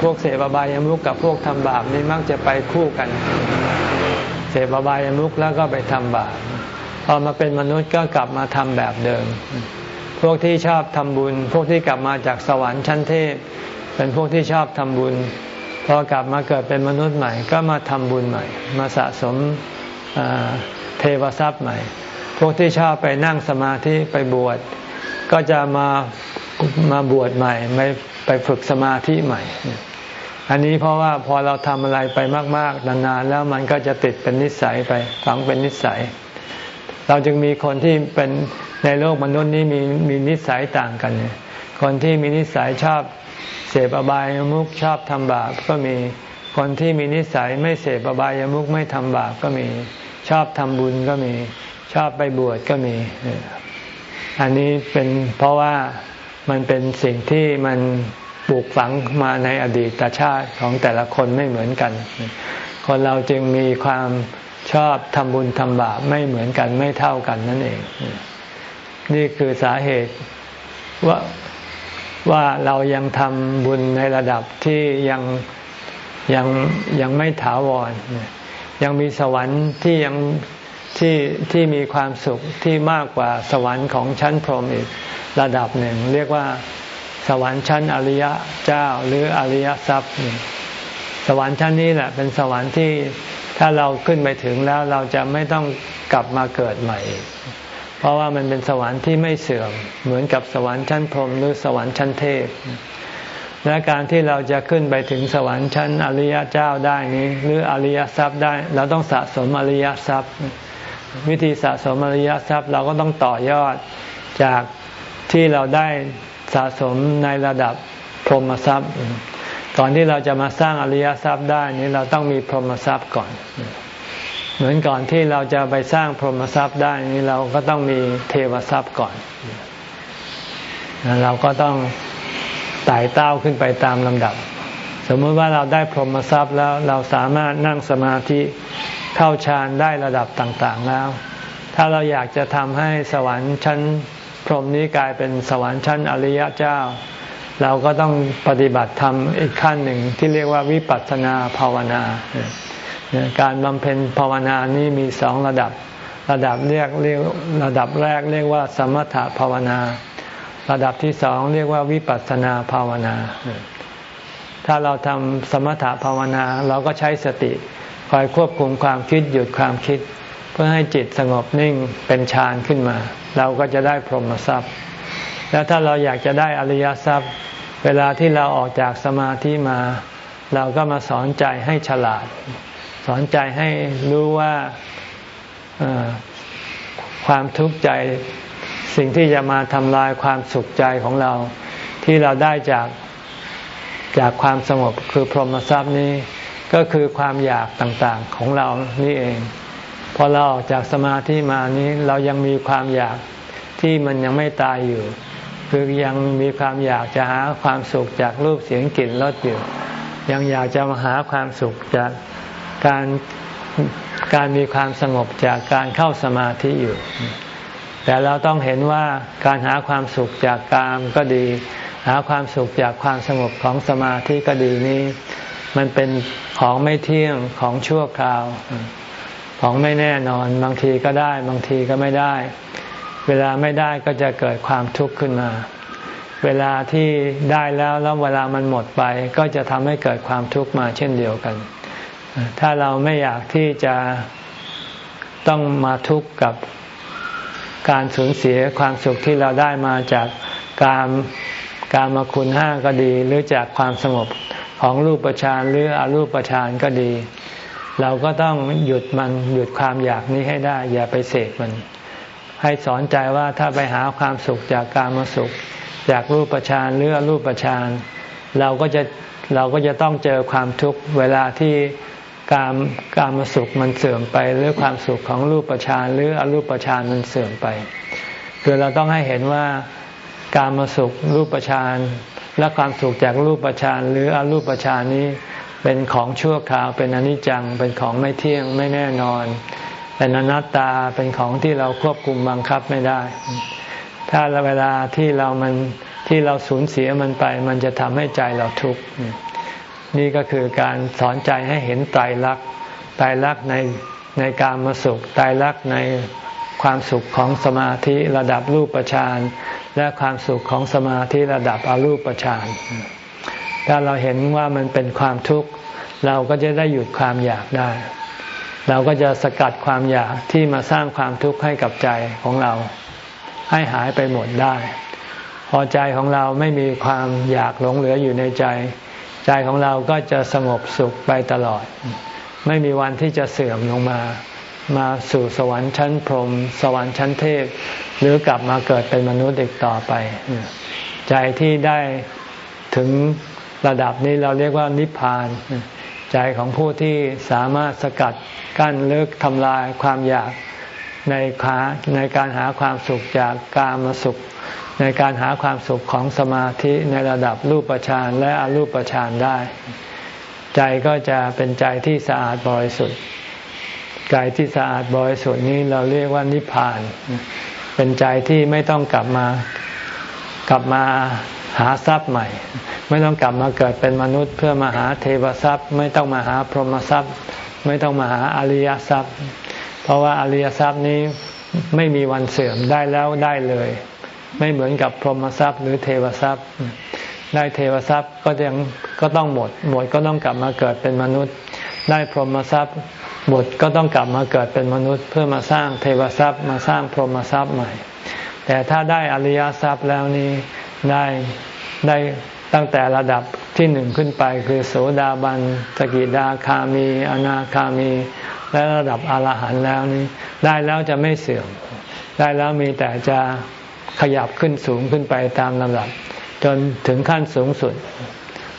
พวกเสพอบายามุขกับพวกทำบาปนี่มักจะไปคู่กัน เสพอบายามุขแล้วก็ไปทำบาปพอมาเป็นมนุษย์ก็กลับมาทำแบบเดิม พวกที่ชอบทำบุญ พวกที่กลับมาจากสวรรค์ชั้นเทพ เป็นพวกที่ชอบทำบุญ พอกลับมาเกิดเป็นมนุษย์ใหม่ ก็มาทำบุญใหม่ มาสะสมเทวทรัพย์ใหม่ พวกที่ชอบไปนั่งสมาธิไปบวช ก็จะมา มาบวชใหม่ไม่ไปฝึกสมาธิใหม่ อันนี้เพราะว่าพอเราทำอะไรไปมาก ๆ นานๆ แล้วมันก็จะติดเป็นนิสัยไปฝังเป็นนิสัย เราจึงมีคนที่เป็นในโลกมนุษย์นี้มีมีนิสัยต่างกันเนี่ยคนที่มีนิสัยชอบเสพอบายามุขชอบทำบาปก็มีคนที่มีนิสัยไม่เสพอบายามุขไม่ทำบาปก็มี ชอบทำบุญก็มี ชอบไปบวชก็มี อันนี้เป็นเพราะว่า มันเป็นสิ่งที่มันปลูกฝังมาในอดีตชาติของแต่ละคนไม่เหมือนกัน คนเราจึงมีความชอบทำบุญทำบาปไม่เหมือนกันไม่เท่ากันนั่นเอง นี่คือสาเหตุว่าว่าเรายังทำบุญในระดับที่ยังยังยังไม่ถาวร ยังมีสวรรค์ที่ยัง ที่ที่มีความสุขที่มากกว่าสวรรค์ของชั้นพรหมอีกระดับหนึ่ง เรียกว่า สวรรค์ชั้นอริยะเจ้าหรืออริยทรัพย์สวรรค์ชั้นนี้แหละเป็นสวรรค์ที่ถ้าเราขึ้นไปถึงแล้วเราจะไม่ต้องกลับมาเกิดใหม่ เพราะว่ามันเป็นสวรรค์ที่ไม่เสื่อม เหมือนกับสวรรค์ชั้นพรหมหรือสวรรค์ชั้นเทพและการที่เราจะขึ้นไปถึงสวรรค์ชั้นอริยเจ้าได้นี้ หรืออริยทรัพย์ได้ เราต้องสะสมอริยทรัพย์ วิธีสะสมอริยทรัพย์เราก็ต้องต่อยอดจากที่เราได้สะสมในระดับพรหมทรัพย์ ก่อนที่เราจะมาสร้างอริยทรัพย์ได้นี้เราต้องมีพรหมทรัพย์ก่อน เหมือนก่อนที่เราจะไปสร้างพรหมทรัพย์ได้นี้เราก็ต้องมีเทวทรัพย์ก่อน เราก็ต้องไต่เต้าขึ้นไปตามลำดับ สมมติว่าเราได้พรหมทรัพย์แล้วเราสามารถนั่งสมาธิ เข้าฌานได้ระดับต่างๆแล้ว ถ้าเราอยากจะทำให้สวรรค์ชั้นพรหมนี้กลายเป็นสวรรค์ชั้นอริยเจ้า เราก็ต้องปฏิบัติธรรมอีกขั้นหนึ่งที่เรียกว่าวิปัสสนาภาวนา การบำเพ็ญภาวนานี้มีสองระดับ ระดับเรียกเรียกระดับแรกเรียกว่าสมถภาวนา ระดับที่สองเรียกว่าวิปัสสนาภาวนา ถ้าเราทำสมถภาวนาเราก็ใช้สติ คอยควบคุมความคิดหยุดความคิด เพื่อให้จิตสงบนิ่งเป็นฌานขึ้นมา เราก็จะได้พรหมทรัพย์ แล้วถ้าเราอยากจะได้อริยทรัพย์ เวลาที่เราออกจากสมาธิมา เราก็มาสอนใจให้ฉลาด สอนใจให้รู้ว่าความทุกข์ใจสิ่งที่จะมาทำลายความสุขใจของเรา ที่เราได้จากจากความสงบคือพรหมทรัพย์นี้ ก็คือความอยากต่างๆของเรานี่เอง พอเราออกจากสมาธิมานี้เรายังมีความอยากที่มันยังไม่ตายอยู่ คือยังมีความอยากจะหาความสุขจากรูปเสียงกลิ่นรสอยู่ ยังอยากจะมาหาความสุขจากการการมีความสงบจากการเข้าสมาธิอยู่ แต่เราต้องเห็นว่าการหาความสุขจากกามก็ดี หาความสุขจากความสงบของสมาธิก็ดีนี้ มันเป็นของไม่เที่ยงของชั่วคราว ของไม่แน่นอนบางทีก็ได้ บางทีก็ไม่ได้ เวลาไม่ได้ก็จะเกิดความทุกข์ขึ้นมา เวลาที่ได้แล้วแล้วเวลามันหมดไปก็จะทำให้เกิดความทุกข์มาเช่นเดียวกัน ถ้าเราไม่อยากที่จะต้องมาทุกข์กับการสูญเสียความสุขที่เราได้มาจากการการมาคุณห้าก็ดี หรือจากความสงบ ของรูปฌานหรืออรูปฌานก็ดี เราก็ต้องหยุดมันหยุดความอยากนี้ให้ได้ อย่าไปเสกมัน ให้สอนใจว่าถ้าไปหาความสุขจากการมาสุข จากรูปฌานหรืออรูปฌานเราก็จะเราก็จะต้องเจอความทุกข์เวลาที่การการมาสุขมันเสื่อมไป หรือความสุขของรูปฌานหรืออรูปฌานมันเสื่อมไป คือเราต้องให้เห็นว่าการมาสุขรูปฌาน และความสุขจากรูปฌานหรืออรูปฌานนี้เป็นของชั่วคราวเป็นอนิจจัง เป็นของไม่เที่ยงไม่แน่นอน เป็นอนัตตาเป็นของที่เราควบคุมบังคับไม่ได้ ถ้าเวลาที่เรามันที่เราสูญเสียมันไป มันจะทำให้ใจเราทุกข์นี่ก็คือการสอนใจให้เห็นไตรลักษณ์ไตรลักษณ์ในในการมาสุขไตรลักษณ์ในความสุขของสมาธิระดับรูปฌาน และความสุขของสมาธิระดับอรูปฌานถ้าเราเห็นว่ามันเป็นความทุกข์ เราก็จะได้หยุดความอยากได้ เราก็จะสกัดความอยากที่มาสร้างความทุกข์ให้กับใจของเรา ให้หายไปหมดได้ พอใจของเราไม่มีความอยากหลงเหลืออยู่ในใจ ใจของเราก็จะสงบสุขไปตลอด ไม่มีวันที่จะเสื่อมลงมา มาสู่สวรรค์ชั้นพรหมสวรรค์ชั้นเทพ หรือกลับมาเกิดเป็นมนุษย์อีกต่อไป ใจที่ได้ถึงระดับนี้เราเรียกว่านิพพาน ใจของผู้ที่สามารถสกัดกั้นเลิกทำลายความอยากในขาในการหาความสุขจากกามสุข ในการหาความสุขของสมาธิในระดับรูปฌานและอรูปฌานได้ ใจก็จะเป็นใจที่สะอาดบริสุทธิ์ ใจที่สะอาดบริสุทธิ์นี้เราเรียกว่านิพพาน เป็นใจที่ไม่ต้องกลับมากลับมาหาทรัพย์ใหม่ ไม่ต้องกลับมาเกิดเป็นมนุษย์ เพื่อมาหาเทวทรัพย์ ไม่ต้องมาหาพรหมทรัพย์ ไม่ต้องมาหาอริยทรัพย์ เพราะว่าอริยทรัพย์นี้ไม่มีวันเสื่อมได้แล้วได้เลย ไม่เหมือนกับพรหมทรัพย์ หรือเทวทรัพย์ ได้เทวทรัพย์ก็ยังก็ต้องหมด หมดก็ต้องกลับมาเกิดเป็นมนุษย์ ได้พรหมทรัพย์หมดก็ต้องกลับมาเกิดเป็นมนุษย์ เพื่อมาสร้างเทวทรัพย์มาสร้างพรหมทรัพย์ใหม่ แต่ถ้าได้อริยทรัพย์แล้วนี้ได้ได้ตั้งแต่ระดับที่หนึ่งขึ้นไปคือโสดาบันสกิดาคามี อนาคามี และระดับอรหันต์แล้วนี้ ได้แล้วจะไม่เสื่อม ได้แล้วมีแต่จะขยับขึ้นสูงขึ้นไปตามลำดับ จนถึงขั้นสูงสุด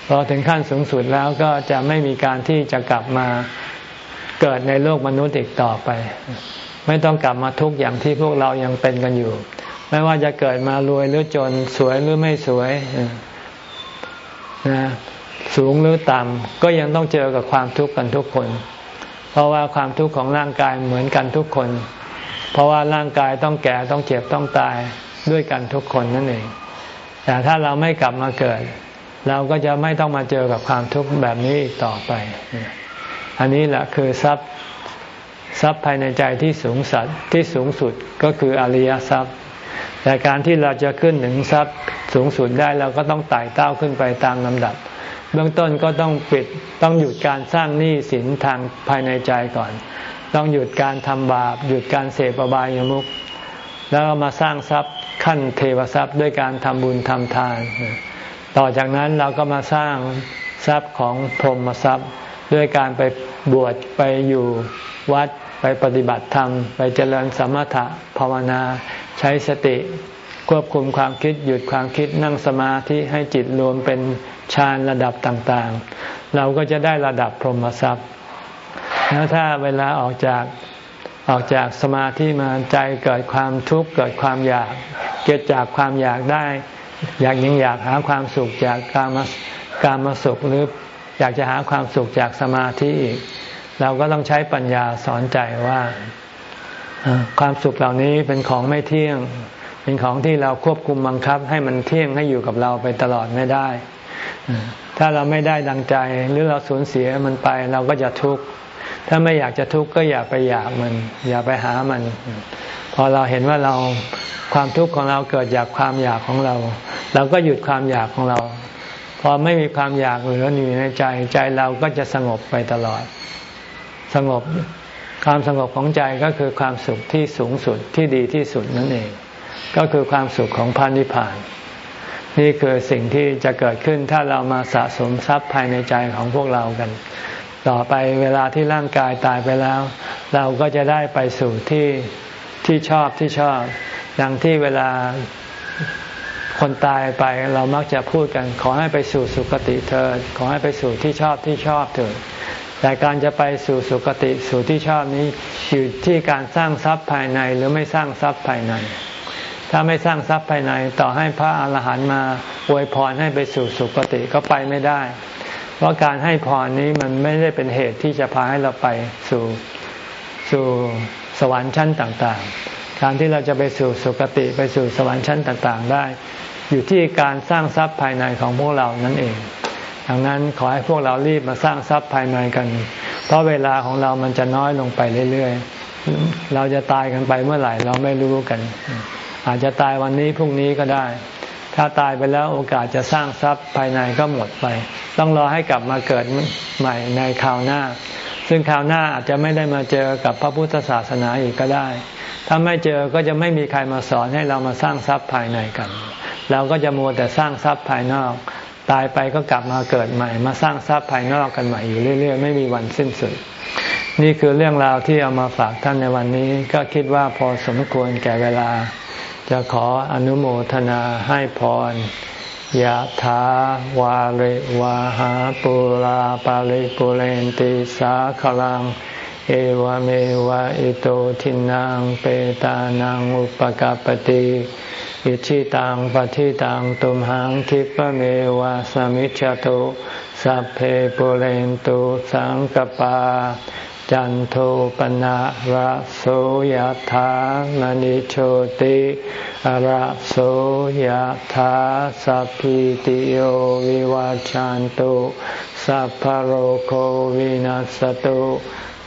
พอถึงขั้นสูงสุดแล้วก็จะไม่มีการที่จะกลับมาเกิดในโลกมนุษย์อีกต่อไป ไม่ต้องกลับมาทุกข์อย่างที่พวกเรายังเป็นกันอยู่ ไม่ว่าจะเกิดมารวยหรือจนสวยหรือไม่สวยนะสูงหรือต่ำก็ยังต้องเจอกับความทุกข์กันทุกคน เพราะว่าความทุกข์ของร่างกายเหมือนกันทุกคน เพราะว่าร่างกายต้องแก่ต้องเจ็บต้องตายด้วยกันทุกคนนั่นเองแต่ถ้าเราไม่กลับมาเกิด เราก็จะไม่ต้องมาเจอกับความทุกข์แบบนี้ต่อไป อันนี้แหละคือทรัพย์ทรัพย์ภายในใจที่สูงสัดที่สูงสุดก็คืออริยทรัพย์ แต่การที่เราจะขึ้นถึงทรัพย์สูงสุดได้เราก็ต้องไต่เต้าขึ้นไปตามลำดับ เบื้องต้นก็ต้องปิดต้องหยุดการสร้างหนี้สินทางภายในใจก่อน ต้องหยุดการทำบาป หยุดการเสพอบายามุขแล้วมาสร้างทรัพย์ขั้นเทวทรัพย์ด้วยการทำบุญทำทาน ต่อจากนั้นเราก็มาสร้างทรัพย์ของพรหมทรัพย์ ด้วยการไปบวชไปอยู่วัดไปปฏิบัติธรรม ไปเจริญสมถะภาวนา ใช้สติ ควบคุมความคิดหยุดความคิดนั่งสมาธิให้จิตรวมเป็นฌานระดับต่างๆ เราก็จะได้ระดับพรหมทรัพย์แล้วถ้าเวลาออกจากออกจากสมาธิมาใจเกิดความทุกข์เกิดความอยาก เกิดจากความอยากได้ อยากยังอยากหาความสุขจากการมาการมาสุขหรืออยากจะหาความสุขจากสมาธิอีก เราก็ต้องใช้ปัญญาสอนใจว่าความสุขเหล่านี้เป็นของไม่เที่ยง เป็นของที่เราควบคุมบังคับ ให้มันเที่ยงให้อยู่กับเราไปตลอดไม่ได้ ถ้าเราไม่ได้ดังใจหรือเราสูญเสียมันไปเราก็จะทุกข์ถ้าไม่อยากจะทุกข์ก็อย่าไปอยากมัน อย่าไปหามัน พอเราเห็นว่าเราความทุกข์ของเราเกิดจากความอยากของเรา เราก็หยุดความอยากของเรา พอไม่มีความอยากเหลืออยู่ในใจใจเราก็จะสงบไปตลอด สงบความสงบของใจก็คือความสุขที่สูงสุดที่ดีที่สุดนั่นเอง ก็คือความสุขของพานิพาน นี่คือสิ่งที่จะเกิดขึ้นถ้าเรามาสะสมทรัพย์ภายในใจของพวกเรากัน ต่อไปเวลาที่ร่างกายตายไปแล้ว เราก็จะได้ไปสู่ที่ ที่ชอบที่ชอบ ดังที่เวลาคนตายไปเรามักจะพูดกัน ขอให้ไปสู่สุคติเถิดขอให้ไปสู่ที่ชอบที่ชอบเถิดแต่การจะไปสู่สุคติสู่ที่ชอบนี้อยู่ที่การสร้างทรัพย์ภายในหรือไม่สร้างทรัพย์ภายใน ถ้าไม่สร้างทรัพย์ภายในต่อให้พระอาหารหันต์มาอวยพรให้ไปสู่สุคติก็ไปไม่ได้ เพราะการให้พรนี้มันไม่ได้เป็นเหตุที่จะพาให้เราไปสู่สู่ สวรรค์ชั้นต่างๆ การที่เราจะไปสู่สุคติไปสู่สวรรค์ชั้นต่างๆ ได้ อยู่ที่การสร้างทรัพย์ภายในของพวกเรานั่นเอง ดังนั้นขอให้พวกเรารีบมาสร้างทรัพย์ภายในกัน เพราะเวลาของเรามันจะน้อยลงไปเรื่อยๆ เราจะตายกันไปเมื่อไหร่เราไม่รู้กัน อาจจะตายวันนี้พรุ่งนี้ก็ได้ ถ้าตายไปแล้วโอกาสจะสร้างทรัพย์ภายในก็หมดไป ต้องรอให้กลับมาเกิดใหม่ในคราวหน้า ซึ่งคราวหน้าอาจจะไม่ได้มาเจอกับพระพุทธศาสนาอีกก็ได้ ถ้าไม่เจอก็จะไม่มีใครมาสอนให้เรามาสร้างทรัพย์ภายในกัน เราก็จะมัวแต่สร้างทรัพย์ภายนอก ตายไปก็กลับมาเกิดใหม่ มาสร้างทรัพย์ภายนอกกันใหม่อยู่เรื่อย ๆ ไม่มีวันสิ้นสุด นี่คือเรื่องราวที่เอามาฝากท่านในวันนี้ ก็คิดว่าพอสมควรแก่เวลา จะขออนุโมทนาให้พร ยะถาวาริวาหาปุราปาริปุเรนติสาขลัง เอวเมวะอิโตทินังเปตานังอุปกาปติอิชิตังปฏิตังตุมหังคิปเมวะสมิจจตุสัพเพปุเรนตุสังกปา จันโทปนะระโสยธามณิโชติระโสยธาสัพพิติโยวิวาจันตุสัพพโรโควินัสตุ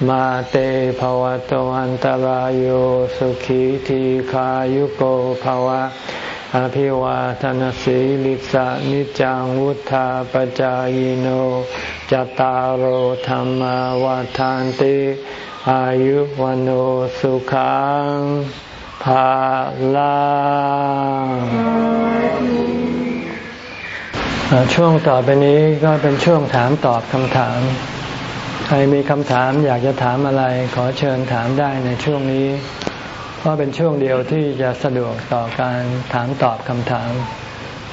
มาเตภวตวันตารโยสุขีทีขายุโกภวะ อภิวาทนสีลิสะนิจังวุธาปจายโนจตารโหธรรมวาทานติอายุวันโอสุขังภาลังช่วงต่อไปนี้ก็เป็นช่วงถามตอบคำถาม ใครมีคำถามอยากจะถามอะไร ขอเชิญถามได้ในช่วงนี้ ราะเป็นช่วงเดียวที่จะสะดวกต่อการถามตอบคำถาม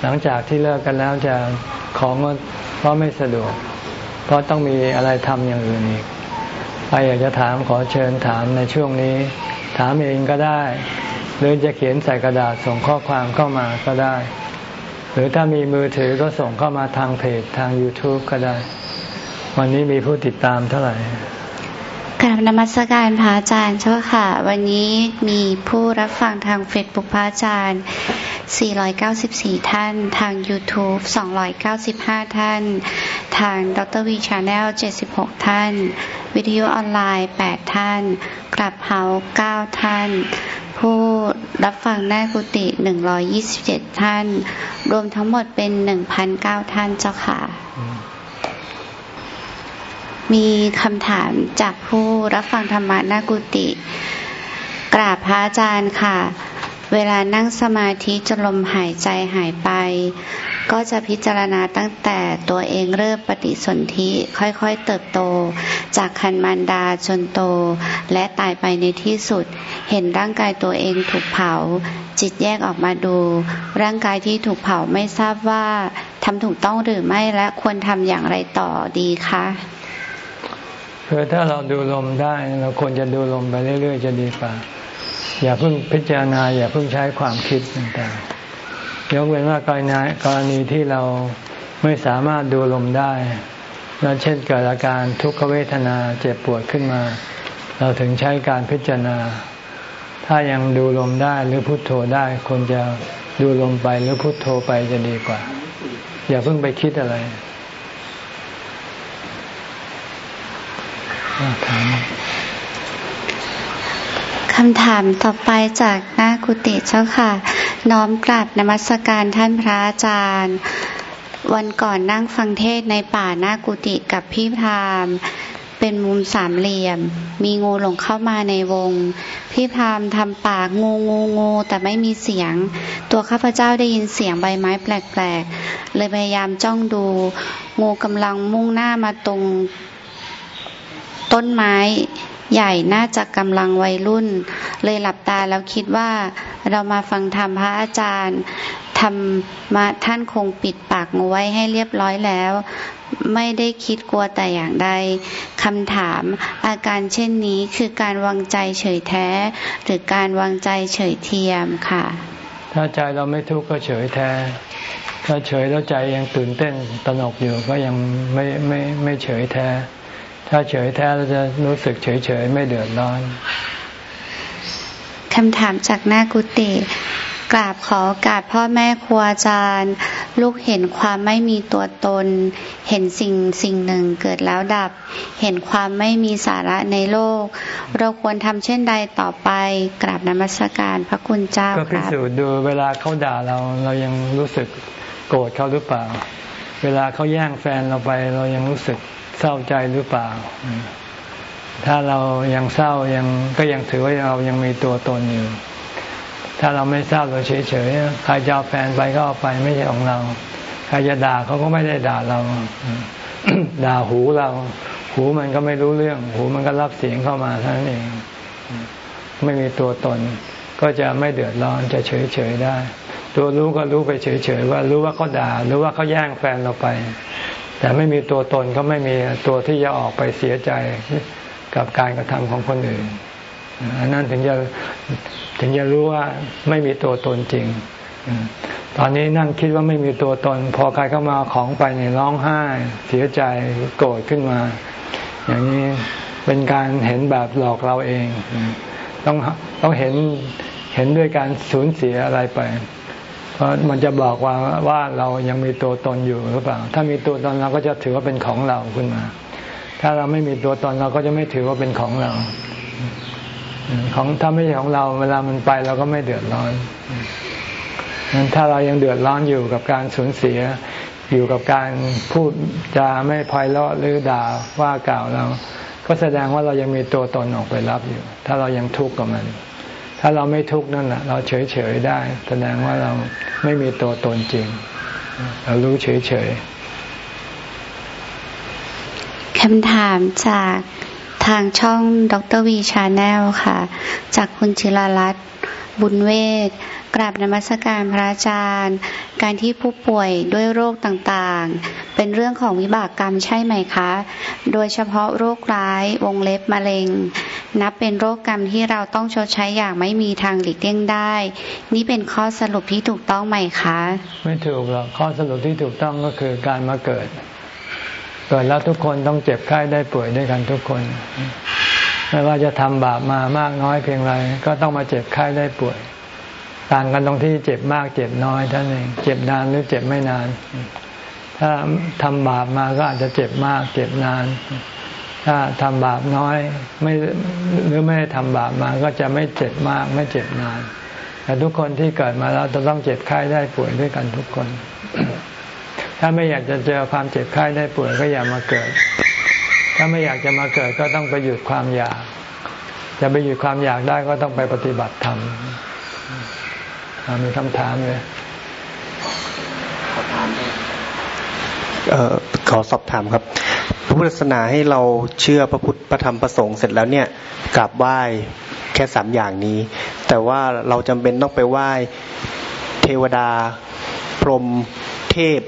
หลังจากที่เลิกกันแล้วจะของเพราะไม่สะดวก เพราะต้องมีอะไรทำอย่างอื่นอีกใครอยากจะถามขอเชิญถามในช่วงนี้ ถามเองก็ได้ หรือจะเขียนใส่กระดาษส่งข้อความเข้ามาก็ได้ หรือถ้ามีมือถือก็ส่งเข้ามาทางเพจทาง YouTube ก็ได้ วันนี้มีผู้ติดตามเท่าไหร่ กราบนมัสการพระอาจารย์เจ้าค่ะ วันนี้มีผู้รับฟังทางเฟซบุ๊กพระอาจารย์ 494 ท่าน ทาง YouTube 295 ท่าน ทางดร.วี Channel 76 ท่าน วิทยุออนไลน์ 8 ท่าน Clubhouse 9 ท่าน ผู้รับฟังหน้ากุฏิ 127 ท่าน รวมทั้งหมดเป็น 1,009 ท่านเจ้าค่ะ มีคำถามจากผู้รับฟังธรรมะนากุติ กราบพระอาจารย์ค่ะ เวลานั่งสมาธิจนลมหายใจหายไป ก็จะพิจารณาตั้งแต่ตัวเองเริ่มปฏิสนธิค่อยๆเติบโต จากคันมารดาจนโต และตายไปในที่สุด เห็นร่างกายตัวเองถูกเผา จิตแยกออกมาดู ร่างกายที่ถูกเผาไม่ทราบว่าทำถูกต้องหรือไม่และควรทำอย่างไรต่อดีคะ คือถ้าเราดูลมได้เราควรจะดูลมไปเรื่อย ๆ จะดีกว่า อย่าเพิ่งพิจารณา อย่าเพิ่งใช้ความคิดต่างๆยกเว้นว่ากรณีกรณีที่เราไม่สามารถดูลมได้แล้วเช่นเกิดอาการทุกขเวทนาเจ็บปวดขึ้นมา เราถึงใช้การพิจารณา ถ้ายังดูลมได้หรือพุโทโธได้ควรจะดูลมไปหรือพุโทโธไปจะดีกว่า อย่าเพิ่งไปคิดอะไร คำถามต่อไปจากหน้ากุฏิเจ้าค่ะ น้อมกราบนมัสการท่านพระอาจารย์ วันก่อนนั่งฟังเทศในป่าหน้ากุฏิกับพี่พรามเป็นมุมสามเหลี่ยม มีงูหลงเข้ามาในวง พี่พรามทำปากงูงูงูแต่ไม่มีเสียง ตัวข้าพเจ้าได้ยินเสียงใบไม้แปลกๆ เลยพยายามจ้องดู งูกำลังมุ่งหน้ามาตรง ต้นไม้ใหญ่น่าจะกำลังวัยรุ่น เลยหลับตาแล้วคิดว่าเรามาฟังธรรมพระอาจารย์ธรรมาท่านคงปิดปากงูไว้ให้เรียบร้อยแล้ว ไม่ได้คิดกลัวแต่อย่างใดคำถามอาการเช่นนี้คือการวางใจเฉยแท้ หรือการวางใจเฉยเทียมค่ะ ถ้าใจเราไม่ทุกข์ก็เฉยแท้ ถ้าเฉยแล้วใจยังตื่นเต้นตนกอยู่ก็ยังไม่ไม่ไม่เฉยแท้ ถ้าเฉยแท้เราจะรู้สึกเฉยเฉยไม่เดือดร้อนคำถามจากหน้ากุฏิกราบขอโอกาสพ่อแม่ครูอาจารย์ ลูกเห็นความไม่มีตัวตน เห็นสิ่งสิ่งหนึ่งเกิดแล้วดับ เห็นความไม่มีสาระในโลก เราควรทำเช่นใดต่อไป กราบนมัสการพระคุณเจ้าก็พิสูจน์ดูเวลาเขาด่าเราเรายังรู้สึกโกรธเขาหรือเปล่า เวลาเขาแย่งแฟนเราไปเรายังรู้สึก เศร้าใจหรือเปล่า ถ้าเรายังเศร้ายังก็ยังถือว่าเรายังมีตัวตนอยู่ ถ้าเราไม่ทราเราเฉยๆใครจะเอาแฟนไปก็เอาไปไม่ใช่ของเรา ใครจะด่าเขาก็ไม่ได้ด่าเรา ด่าหูเรา หูมันก็ไม่รู้เรื่อง หูมันก็รับเสียงเข้ามาเท่านั้นเอง ไม่มีตัวตน ก็จะไม่เดือดร้อนจะเฉยๆได้ตัวรู้ก็รู้ไปเฉยๆว่ารู้ว่าเขาด่ารู้ว่าเขาแย่งแฟนเราไป แต่ไม่มีตัวตนเขาไม่มีตัวที่จะออกไปเสียใจกับการกระทำของคนอื่นอันนั้นถึงจะถึงจะรู้ว่าไม่มีตัวตนจริง ตอนนี้นั่งคิดว่าไม่มีตัวตน พอใครเข้ามาของไปเนี่ยร้องไห้ เสียใจโกรธขึ้นมา อย่างนี้เป็นการเห็นแบบหลอกเราเอง ต้องต้องเห็นเห็นด้วยการสูญเสียอะไรไป เพราะมันจะบอกว่าว่าเรายังมีตัวตนอยู่หรือเปล่า ถ้ามีตัวตนเราก็จะถือว่าเป็นของเราขึ้นมา ถ้าเราไม่มีตัวตนเราก็จะไม่ถือว่าเป็นของเรา ของถ้าไม่ใช่ของเรา เวลามันไปเราก็ไม่เดือดร้อนนั้นถ้าเรายังเดือดร้อนอยู่กับการสูญเสีย อยู่กับการพูดจาไม่พอยเลาะหรือด่าว่ากล่าวเรา ก็แสดงว่าเรายังมีตัวตนออกไปรับอยู่ ถ้าเรายังทุกข์กับมัน ถ้าเราไม่ทุกข์นั่นแหละเราเฉยเฉยได้ แสดงว่าเราไม่มีตัวตนจริง เรารู้เฉยเฉยคำถามจากทางช่องดรวีชาแนลค่ะ จากคุณจิรรัตน์ บุญเวศกราบนมัสการพระอาจารย์ การที่ผู้ป่วยด้วยโรคต่างๆ เป็นเรื่องของวิบากกรรมใช่ไหมคะ โดยเฉพาะโรคร้ายวงเล็บมะเร็ง นับเป็นโรคกรรมที่เราต้องชดใช้อย่างไม่มีทางหลีกเลี่ยงได้ นี่เป็นข้อสรุปที่ถูกต้องไหมคะ ไม่ถูกหรอกข้อสรุปที่ถูกต้องก็คือการมาเกิด เกิดแล้วทุกคนต้องเจ็บไข้ได้ป่วยด้วยกันทุกคน ไม่ว่าจะทำบาปมามากน้อยเพียงไรก็ต้องมาเจ็บไข้ได้ป่วย ต่างกันตรงที่เจ็บมากเจ็บน้อยท่านเองเจ็บนานหรือเจ็บไม่นาน ถ้าทำบาปมาก็อาจจะเจ็บมากเจ็บนาน ถ้าทำบาปน้อยไม่หรือไม่ได้ทำบาปมาก็จะไม่เจ็บมากไม่เจ็บนานแต่ทุกคนที่เกิดมาแล้วจะต้องเจ็บไข้ได้ป่วยด้วยกันทุกคน ถ้าไม่อยากจะเจอความเจ็บไข้ได้ป่วยก็อย่ามาเกิด ถ้าไม่อยากจะมาเกิดก็ต้องไปหยุดความอยาก จะไปหยุดความอยากได้ก็ต้องไปปฏิบัติธรรมมีคำถามเลยเอ่อขอสอบถามครับพระพุทธศาสนาให้เราเชื่อพระพุทธพระธรรมพระสงฆ์เสร็จแล้วเนี่ยกราบไหว้แค่สามอย่างนี้ แต่ว่าเราจำเป็นต้องไปไหว้เทวดา พรหมเทพ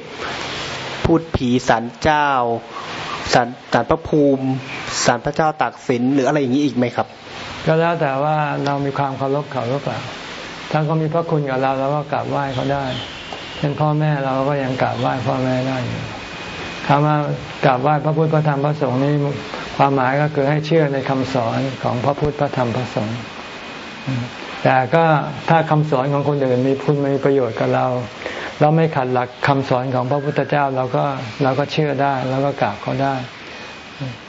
พูดผีสันเจ้า สันสันพระภูมิสันพระเจ้าตากสินหรืออะไรอย่างนี้อีกไหมครับ ก็แล้วแต่ว่าเรามีความเคารพเขาหรือเปล่าถ้าเขามีพระคุณกับเราเราก็กราบไหว้เขาได้เช่นพ่อแม่เราก็ยังกราบไหว้พ่อแม่ได้คำว่ากราบไหว้พระพุทธพระธรรมพระสงฆ์นี้ความหมายก็คือให้เชื่อในคำสอนของพระพุทธพระธรรมพระสงฆ์ แต่ก็ถ้าคำสอนของคนอื่นมีคุณมีประโยชน์กับเรา เราไม่ขัดหลักคำสอนของพระพุทธเจ้าเราก็เราก็เชื่อได้เราก็กราบเขาได้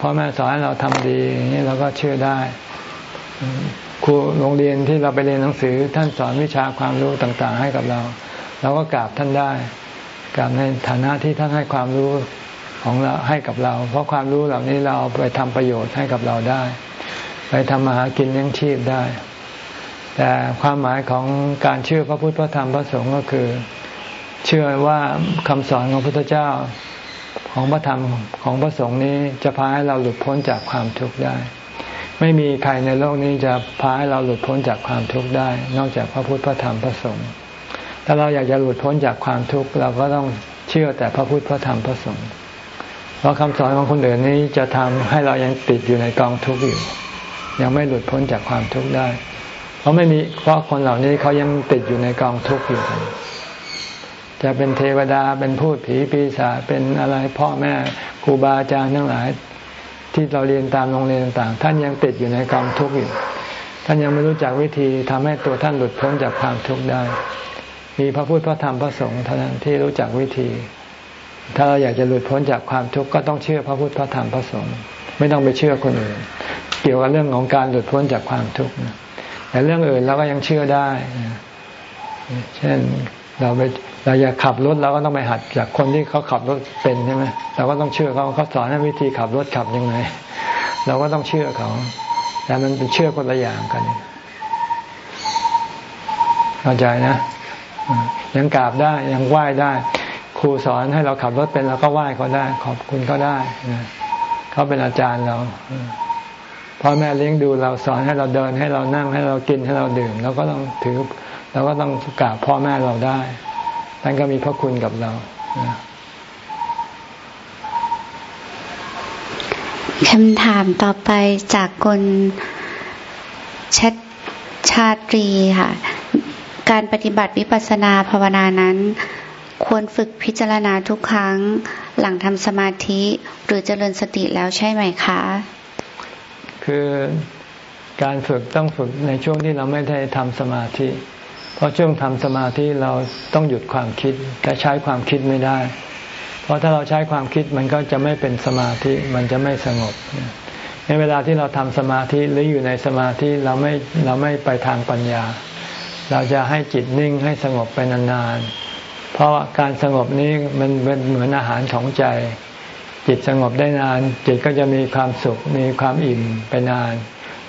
พ่อแม่สอนให้เราทำดีนี่เราก็เชื่อได้ครูโรงเรียนที่เราไปเรียนหนังสือ ท่านสอนวิชาความรู้ต่าง ๆ ให้กับเรา เราก็กราบท่านได้กราบในฐานะที่ท่านให้ความรู้ของเราให้กับเรา เพราะความรู้เหล่านี้เราเอาไปทำประโยชน์ให้กับเราได้ ไปทำมาหากินเลี้ยงชีพได้ แต่ความหมายของการเชื่อพระพุทธพระธรรมพระสงฆ์ก็คือ เชื่อว่าคำสอนของพระพุทธเจ้าของพระธรรมของพระสงฆ์นี้จะพาให้เราหลุดพ้นจากความทุกข์ได้ ไม่มีใครในโลกนี้จะพาให้เราหลุดพ้นจากความทุกข์ได้ นอกจากพระพุทธพระธรรมพระสงฆ์ถ้าเราอยากจะหลุดพ้นจากความทุกข์เราก็ต้องเชื่อแต่พระพุทธพระธรรมพระสงฆ์เพราะคำสอนของคนอื่นนี้จะทำให้เรายังติดอยู่ในกองทุกข์อยู่ ยังไม่หลุดพ้นจากความทุกข์ได้ ราะไม่มีเพราะคนเหล่านี้เขายังติดอยู่ในกองทุกข์อยู่จะเป็นเทวดาเป็นพูดผีปีศาจเป็นอะไรพ่อแม่ครูบาอาจารย์ทั้งหลาย ที่เราเรียนตามโรงเรียนต่างๆท่านยังติดอยู่ในกองทุกข์อยู่ ท่านยังไม่รู้จักวิธีทำให้ตัวท่านหลุดพ้นจากความทุกข์ได้ มีพระพุทธพระธรรมพระสงฆ์เท่านั้นที่รู้จักวิธี ถ้าเราอยากจะหลุดพ้นจากความทุกข์ก็ต้องเชื่อพระพุทธพระธรรมพระสงฆ์ไม่ต้องไปเชื่อคนอื่น เกี่ยวกับเรื่องของการหลุดพ้นจากความทุกข์ แต่เรื่องอื่นเราก็ยังเชื่อได้ เช่นเราไปเราอยากขับรถเราก็ต้องไปหัดจากคนที่เขาขับรถเป็นใช่ไหมเราก็ต้องเชื่อเขาเขาสอนให้วิธีขับรถขับยังไงเราก็ต้องเชื่อเขาแต่มันเป็นเชื่อคนละอย่างกันเข้าใจนะ ยังกราบได้ยังไหว้ได้ ครูสอนให้เราขับรถเป็นเราก็ไหว้เขาได้ ขอบคุณเขาได้เขาเป็นอาจารย์เรา พ่อแม่เลี้ยงดูเราสอนให้เราเดินให้เรานั่งให้เรากินให้เราดื่มเราก็ต้องถือเราก็ต้องกราบพ่อแม่เราได้ท่านก็มีพระคุณกับเราคำถามต่อไปจากคนชัดชาตรีค่ะ การปฏิบัติวิปัสสนาภาวนานั้น ควรฝึกพิจารณาทุกครั้งหลังทำสมาธิหรือเจริญสติแล้วใช่ไหมคะ คือการฝึกต้องฝึกในช่วงที่เราไม่ได้ทำสมาธิ เพราะช่วงทำสมาธิเราต้องหยุดความคิดแต่ใช้ความคิดไม่ได้ เพราะถ้าเราใช้ความคิดมันก็จะไม่เป็นสมาธิมันจะไม่สงบในเวลาที่เราทำสมาธิหรืออยู่ในสมาธิเราไม่เราไม่ไปทางปัญญา เราจะให้จิตนิ่งให้สงบไปนานๆเพราะการสงบนี้มันเป็นเหมือนอาหารของใจ จิตสงบได้นาน จิตก็จะมีความสุข มีความอิ่มไปนาน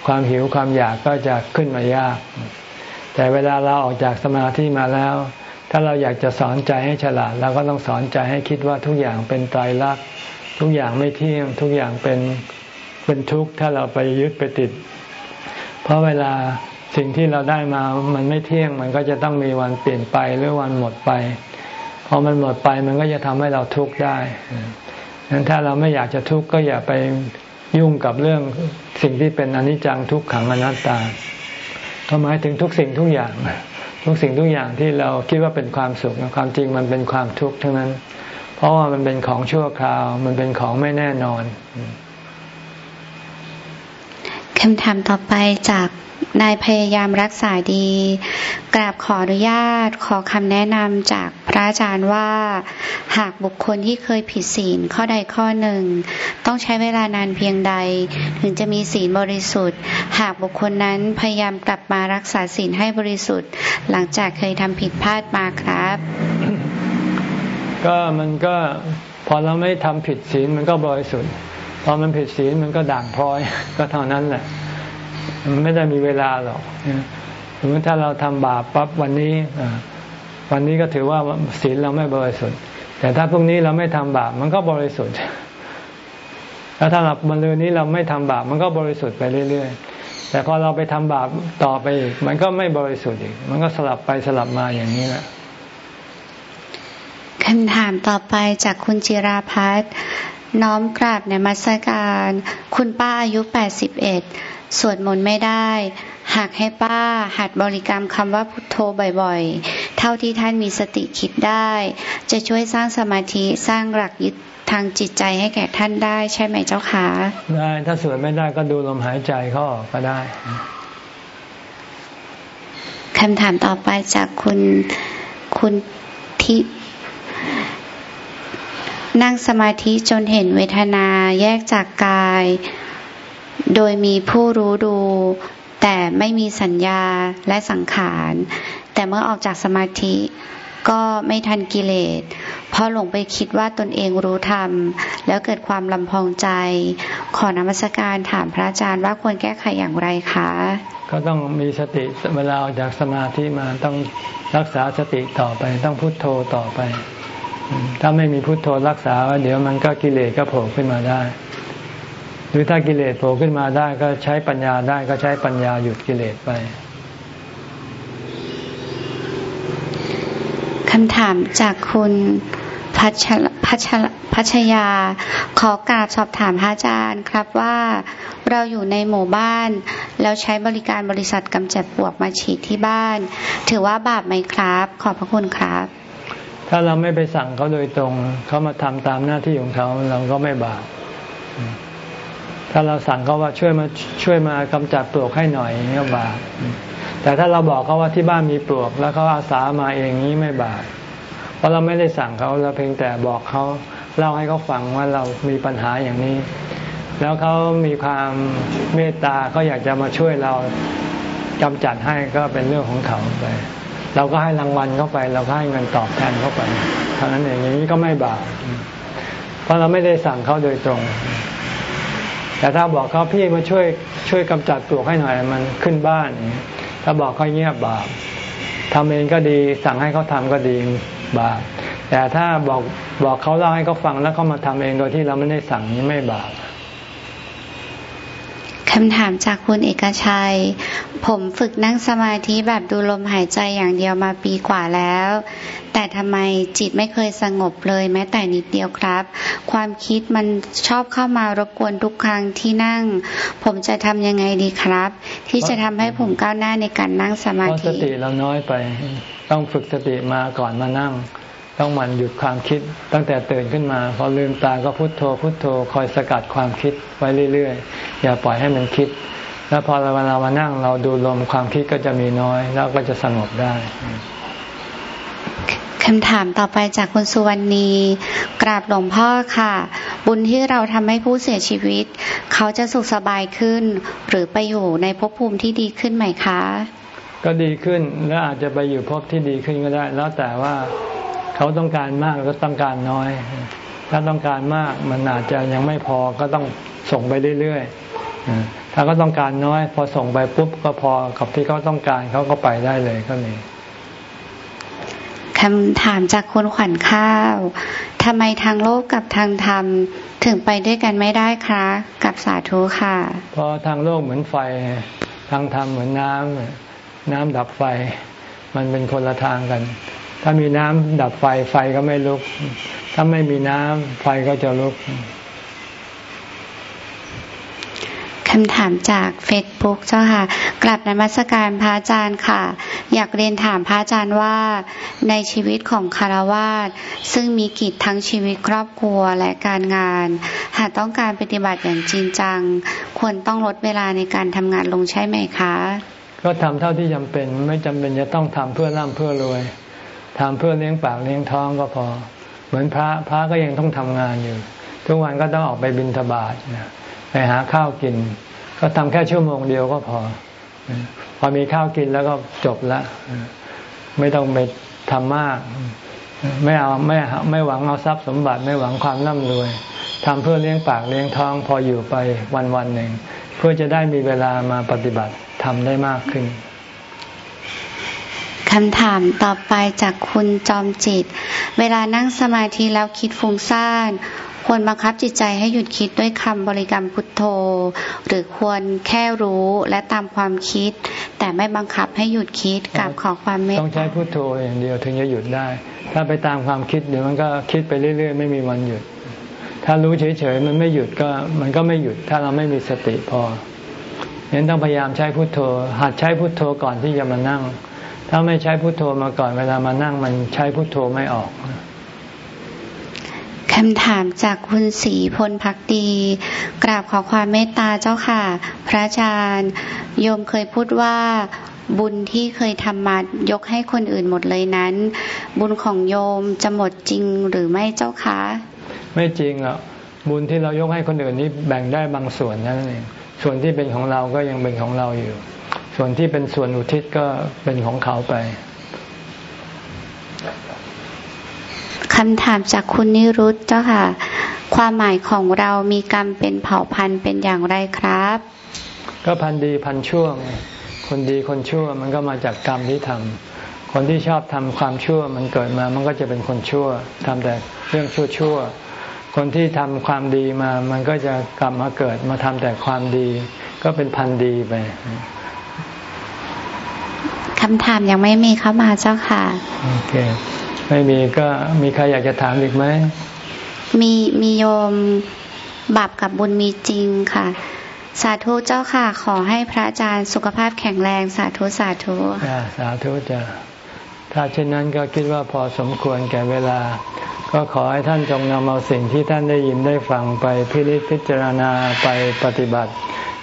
ความหิวความอยากก็จะขึ้นมายาก แต่เวลาเราออกจากสมาธิมาแล้ว ถ้าเราอยากจะสอนใจให้ฉลาดเราก็ต้องสอนใจให้คิดว่าทุกอย่างเป็นไตายรักษณ์ทุกอย่างไม่เที่ยงทุกอย่างเป็นเป็นทุกข์ถ้าเราไปยึดไปติด เพราะเวลาสิ่งที่เราได้มามันไม่เที่ยงมันก็จะต้องมีวันเปลี่ยนไปหรือวันหมดไปพอมันหมดไปมันก็จะทำให้เราทุกข์ได้ งนั้นถ้าเราไม่อยากจะทุกข์ก็อย่าไปยุ่งกับเรื่องสิ่งที่เป็นอนิจจังทุกขังอนัตตาก็หมายถึงทุกสิ่งทุกอย่าง ทุกสิ่งทุกอย่างที่เราคิดว่าเป็นความสุขความจริงมันเป็นความทุกข์ทั้งนั้น เพราะว่ามันเป็นของชั่วคราว มันเป็นของไม่แน่นอน คำถามต่อไปจากนายพยายามรักษาดี กราบขออนุญาตขอคำแนะนำจากพระอาจารย์ว่า หากบุคคลที่เคยผิดศีลข้อใดข้อหนึ่ง ต้องใช้เวลานานเพียงใด ถึงจะมีศีลบริสุทธิ์ หากบุคคลนั้นพยายามกลับมารักษาศีลให้บริสุทธิ์ หลังจากเคยทำผิดพลาดมาครับ ก็มันก็พอเราไม่ทำผิดศีลมันก็บริสุทธิ์ พอมันผิดศีลมันก็ด่างพร้อย ก็เท่านั้นแหละ มันไม่ได้มีเวลาหรอกสมมติถ้าเราทำบาปปั๊บวันนี้วันนี้ก็ถือว่าศีลเราไม่บริสุทธิ์ แต่ถ้าพรุ่งนี้เราไม่ทำบาปมันก็บริสุทธิ์ แล้วถ้าเราบรรลือนี้เราไม่ทำบาปมันก็บริสุทธิ์ไปเรื่อย ๆ แต่พอเราไปทำบาปต่อไปอีกมันก็ไม่บริสุทธิ์อีก มันก็สลับไปสลับมาอย่างนี้แหละคำถามต่อไปจากคุณจิราพัฒน์ น้อมกราบในมัสการ คุณป้าอายุ 81 สวดมนต์ไม่ได้ หากให้ป้าหัดบริกรรมคำว่าพุทโธบ่อยๆ เท่าที่ท่านมีสติคิดได้ จะช่วยสร้างสมาธิสร้างหลักยึดทางจิตใจให้แก่ท่านได้ใช่ไหมเจ้าคะได้ถ้าสวดไม่ได้ก็ดูลมหายใจเขาออกก็ได้คำถามต่อไปจากคุณคุณทิ นั่งสมาธิจนเห็นเวทนาแยกจากกาย โดยมีผู้รู้ดู แต่ไม่มีสัญญาและสังขาร แต่เมื่อออกจากสมาธิก็ไม่ทันกิเลสเพราะหลงไปคิดว่าตนเองรู้ธรรม แล้วเกิดความลำพองใจ ขอนมัสการถามพระอาจารย์ว่าควรแก้ไขอย่างไรคะ ก็ต้องมีสติเวลาออกจากสมาธิมาต้องรักษาสติต่อไป ต้องพุโทโธต่อไป ถ้าไม่มีพุทโธรักษา เดี๋ยวมันก็กิเลสก็โผล่ขึ้นมาได้ หรือถ้ากิเลสโผล่ขึ้นมาได้ ก็ใช้ปัญญาได้ก็ใช้ปัญญาหยุดกิเลสไปคำถามจากคุณพัชพัชพัชยา ขอกราบสอบถามพระอาจารย์ครับว่าเราอยู่ในหมู่บ้าน แล้วใช้บริการบริษัทกำจัดปลวกมาฉีดที่บ้าน ถือว่าบาปไหมครับ ขอบพระคุณครับ ถ้าเราไม่ไปสั่งเขาโดยตรง เขามาทำตามหน้าที่ของเขาเราก็ไม่บาปถ้าเราสั่งเขาว่าช่วยมาช่วยมากำจัดปลวกให้หน่อยนี่บาปแต่ถ้าเราบอกเขาว่าที่บ้านมีปลวก แล้วเขาอาสามาเองนี้ไม่บาปเพราะเราไม่ได้สั่งเขาเราเพียงแต่บอกเขาเล่าให้เขาฟังว่าเรามีปัญหาอย่างนี้ แล้วเขามีความเมตตาเขาอยากจะมาช่วยเรากำจัดให้ก็เป็นเรื่องของเขาไป เราก็ให้รางวัลเขาไป เราก็ให้เงินตอบแทนเขาไปเท่านั้นเองอย่างนี้ก็ไม่บาปเพราะเราไม่ได้สั่งเขาโดยตรง แต่ถ้าบอกเขาพี่มาช่วยช่วยกำจัดปลวกให้หน่อยมันขึ้นบ้าน ถ้าบอกเขาเงียบบาปทำเองก็ดี สั่งให้เขาทำก็ดีบาปแต่ถ้าบอกบอกเขาเล่าให้เขาฟังแล้วเขามาทำเองโดยที่เราไม่ได้สั่งนี้ไม่บาป คำถามจากคุณเอกชัย ผมฝึกนั่งสมาธิแบบดูลมหายใจอย่างเดียวมาปีกว่าแล้ว แต่ทำไมจิตไม่เคยสงบเลยแม้แต่นิดเดียวครับ ความคิดมันชอบเข้ามารบกวนทุกครั้งที่นั่ง ผมจะทำยังไงดีครับ ที่จะทำให้ผมก้าวหน้าในการนั่งสมาธิสติเราน้อยไป ต้องฝึกสติมาก่อนมานั่ง ต้องมันหยุดความคิดตั้งแต่ตื่นขึ้นมา พอลืมตาก็พุโทโธพุโทโธคอยสกัดความคิดไว้เรื่อยๆ อย่าปล่อยให้มันคิด แล้วพอเวลามานั่งเราดูลมความคิดก็จะมีน้อย แล้วก็จะสงบได้คำถามต่อไปจากคุณสุวรรณีกราบหลวงพ่อค่ะ บุญที่เราทำให้ผู้เสียชีวิต เขาจะสุขสบายขึ้น หรือไปอยู่ในภพภูมิที่ดีขึ้นไหมคะ ก็ดีขึ้นและอาจจะไปอยู่ภพที่ดีขึ้นก็ได้ แล้วแต่ว่า เขาต้องการมากก็ต้องการน้อย ถ้าต้องการมากมันอาจจะยังไม่พอก็ต้องส่งไปเรื่อยๆถ้าก็ต้องการน้อย พอส่งไปปุ๊บก็พอกับที่เขาต้องการเขาก็ไปได้เลยก็มีคำถามจากคุณขวัญข้าวทำไมทางโลกกับทางธรรมถึงไปด้วยกันไม่ได้คะ กับสาธุค่ะ เพราะทางโลกเหมือนไฟ ทางธรรมเหมือนน้ำน้ำดับไฟ มันเป็นคนละทางกัน ถ้ามีน้ำดับไฟไฟก็ไม่ลุก ถ้าไม่มีน้ำไฟก็จะลุกคำถามจากเฟซบุ๊กเจ้าค่ะ กลับนมัสการพระอาจารย์ค่ะ อยากเรียนถามพระอาจารย์ว่า ในชีวิตของคารวาสซึ่งมีกิจทั้งชีวิตครอบครัวและการงาน หากต้องการปฏิบัติอย่างจริงจัง ควรต้องลดเวลาในการทำงานลงใช่ไหมคะ ก็ทำเท่าที่จำเป็นไม่จำเป็นจะต้องทำเพื่อร่ำเพื่อรวย ทำเพื่อเลี้ยงปากเลี้ยงท้องก็พอ เหมือนพระพระก็ยังต้องทำงานอยู่ ทุกวันก็ต้องออกไปบิณฑบาตไปหาข้าวกิน ก็ทำแค่ชั่วโมงเดียวก็พอ พอมีข้าวกินแล้วก็จบละไม่ต้องไปทำมาก ไม่เอาไม่ไม่หวังเอาทรัพย์สมบัติไม่หวังความร่ำรวยทำเพื่อเลี้ยงปากเลี้ยงท้องพออยู่ไปวันวันหนึ่ง เพื่อจะได้มีเวลามาปฏิบัติทำได้มากขึ้นำถามต่อไปจากคุณจอมจิต เวลานั่งสมาธิแล้วคิดฟุ้งซ่านควรบังคับจิตใจให้หยุดคิดด้วยคำบริกรรมพุทโธ หรือควรแค่รู้และตามความคิด แต่ไม่บังคับให้หยุดคิดกับขอความเมตตาต้องใช้พุทโธอย่างเดียวถึงจะหยุดได้ ถ้าไปตามความคิดเดี๋ยวมันก็คิดไปเรื่อยๆ ไม่มีวันหยุด ถ้ารู้เฉยๆมันไม่หยุดก็มันก็ไม่หยุดถ้าเราไม่มีสติพอเน้นต้องพยายามใช้พุทโธ หัดใช้พุทโธก่อนที่จะมานั่ง ถ้าไม่ใช้พุทโธมาก่อนเวลามานั่งมันใช้พุทโธไม่ออกคำถามจากคุณศรีพลพักดี กราบขอความเมตตาเจ้าค่ะ พระอาจารย์โยมเคยพูดว่าบุญที่เคยทำมายกให้คนอื่นหมดเลยนั้น บุญของโยมจะหมดจริงหรือไม่เจ้าคะ ไม่จริงอะบุญที่เรายกให้คนอื่นนี้แบ่งได้บางส่วนนั่นเองส่วนที่เป็นของเราก็ยังเป็นของเราอยู่ ส่วนที่เป็นส่วนอุทิศก็เป็นของเขาไปคำถามจากคุณนิรุตเจ้าค่ะ ความหมายของเรามีกรรมเป็นเผ่าพันธุ์เป็นอย่างไรครับ ก็พันดีพันชั่วคนดีคนชั่วมันก็มาจากกรรมที่ทำคนที่ชอบทำความชั่วมันเกิดมามันก็จะเป็นคนชั่วทำแต่เรื่องชั่วชั่วคนที่ทำความดีมา มันก็จะกลับมาเกิดมาทำแต่ความดี ก็เป็นพันดีไปคำถามยังไม่มีเข้ามาเจ้าค่ะ โอเค ไม่มีก็มีใครอยากจะถามอีกไหม มีมีโยมบาปกับบุญมีจริงค่ะ สาธุเจ้าค่ะ ขอให้พระอาจารย์สุขภาพแข็งแรงสาธุสาธุสาธุจ้ะทถ้าเช่นนั้นก็คิดว่าพอสมควรแก่เวลา ก็ขอให้ท่านจงนำเอาสิ่งที่ท่านได้ยินได้ฟังไปพิจิตพิจารณาไปปฏิบัติ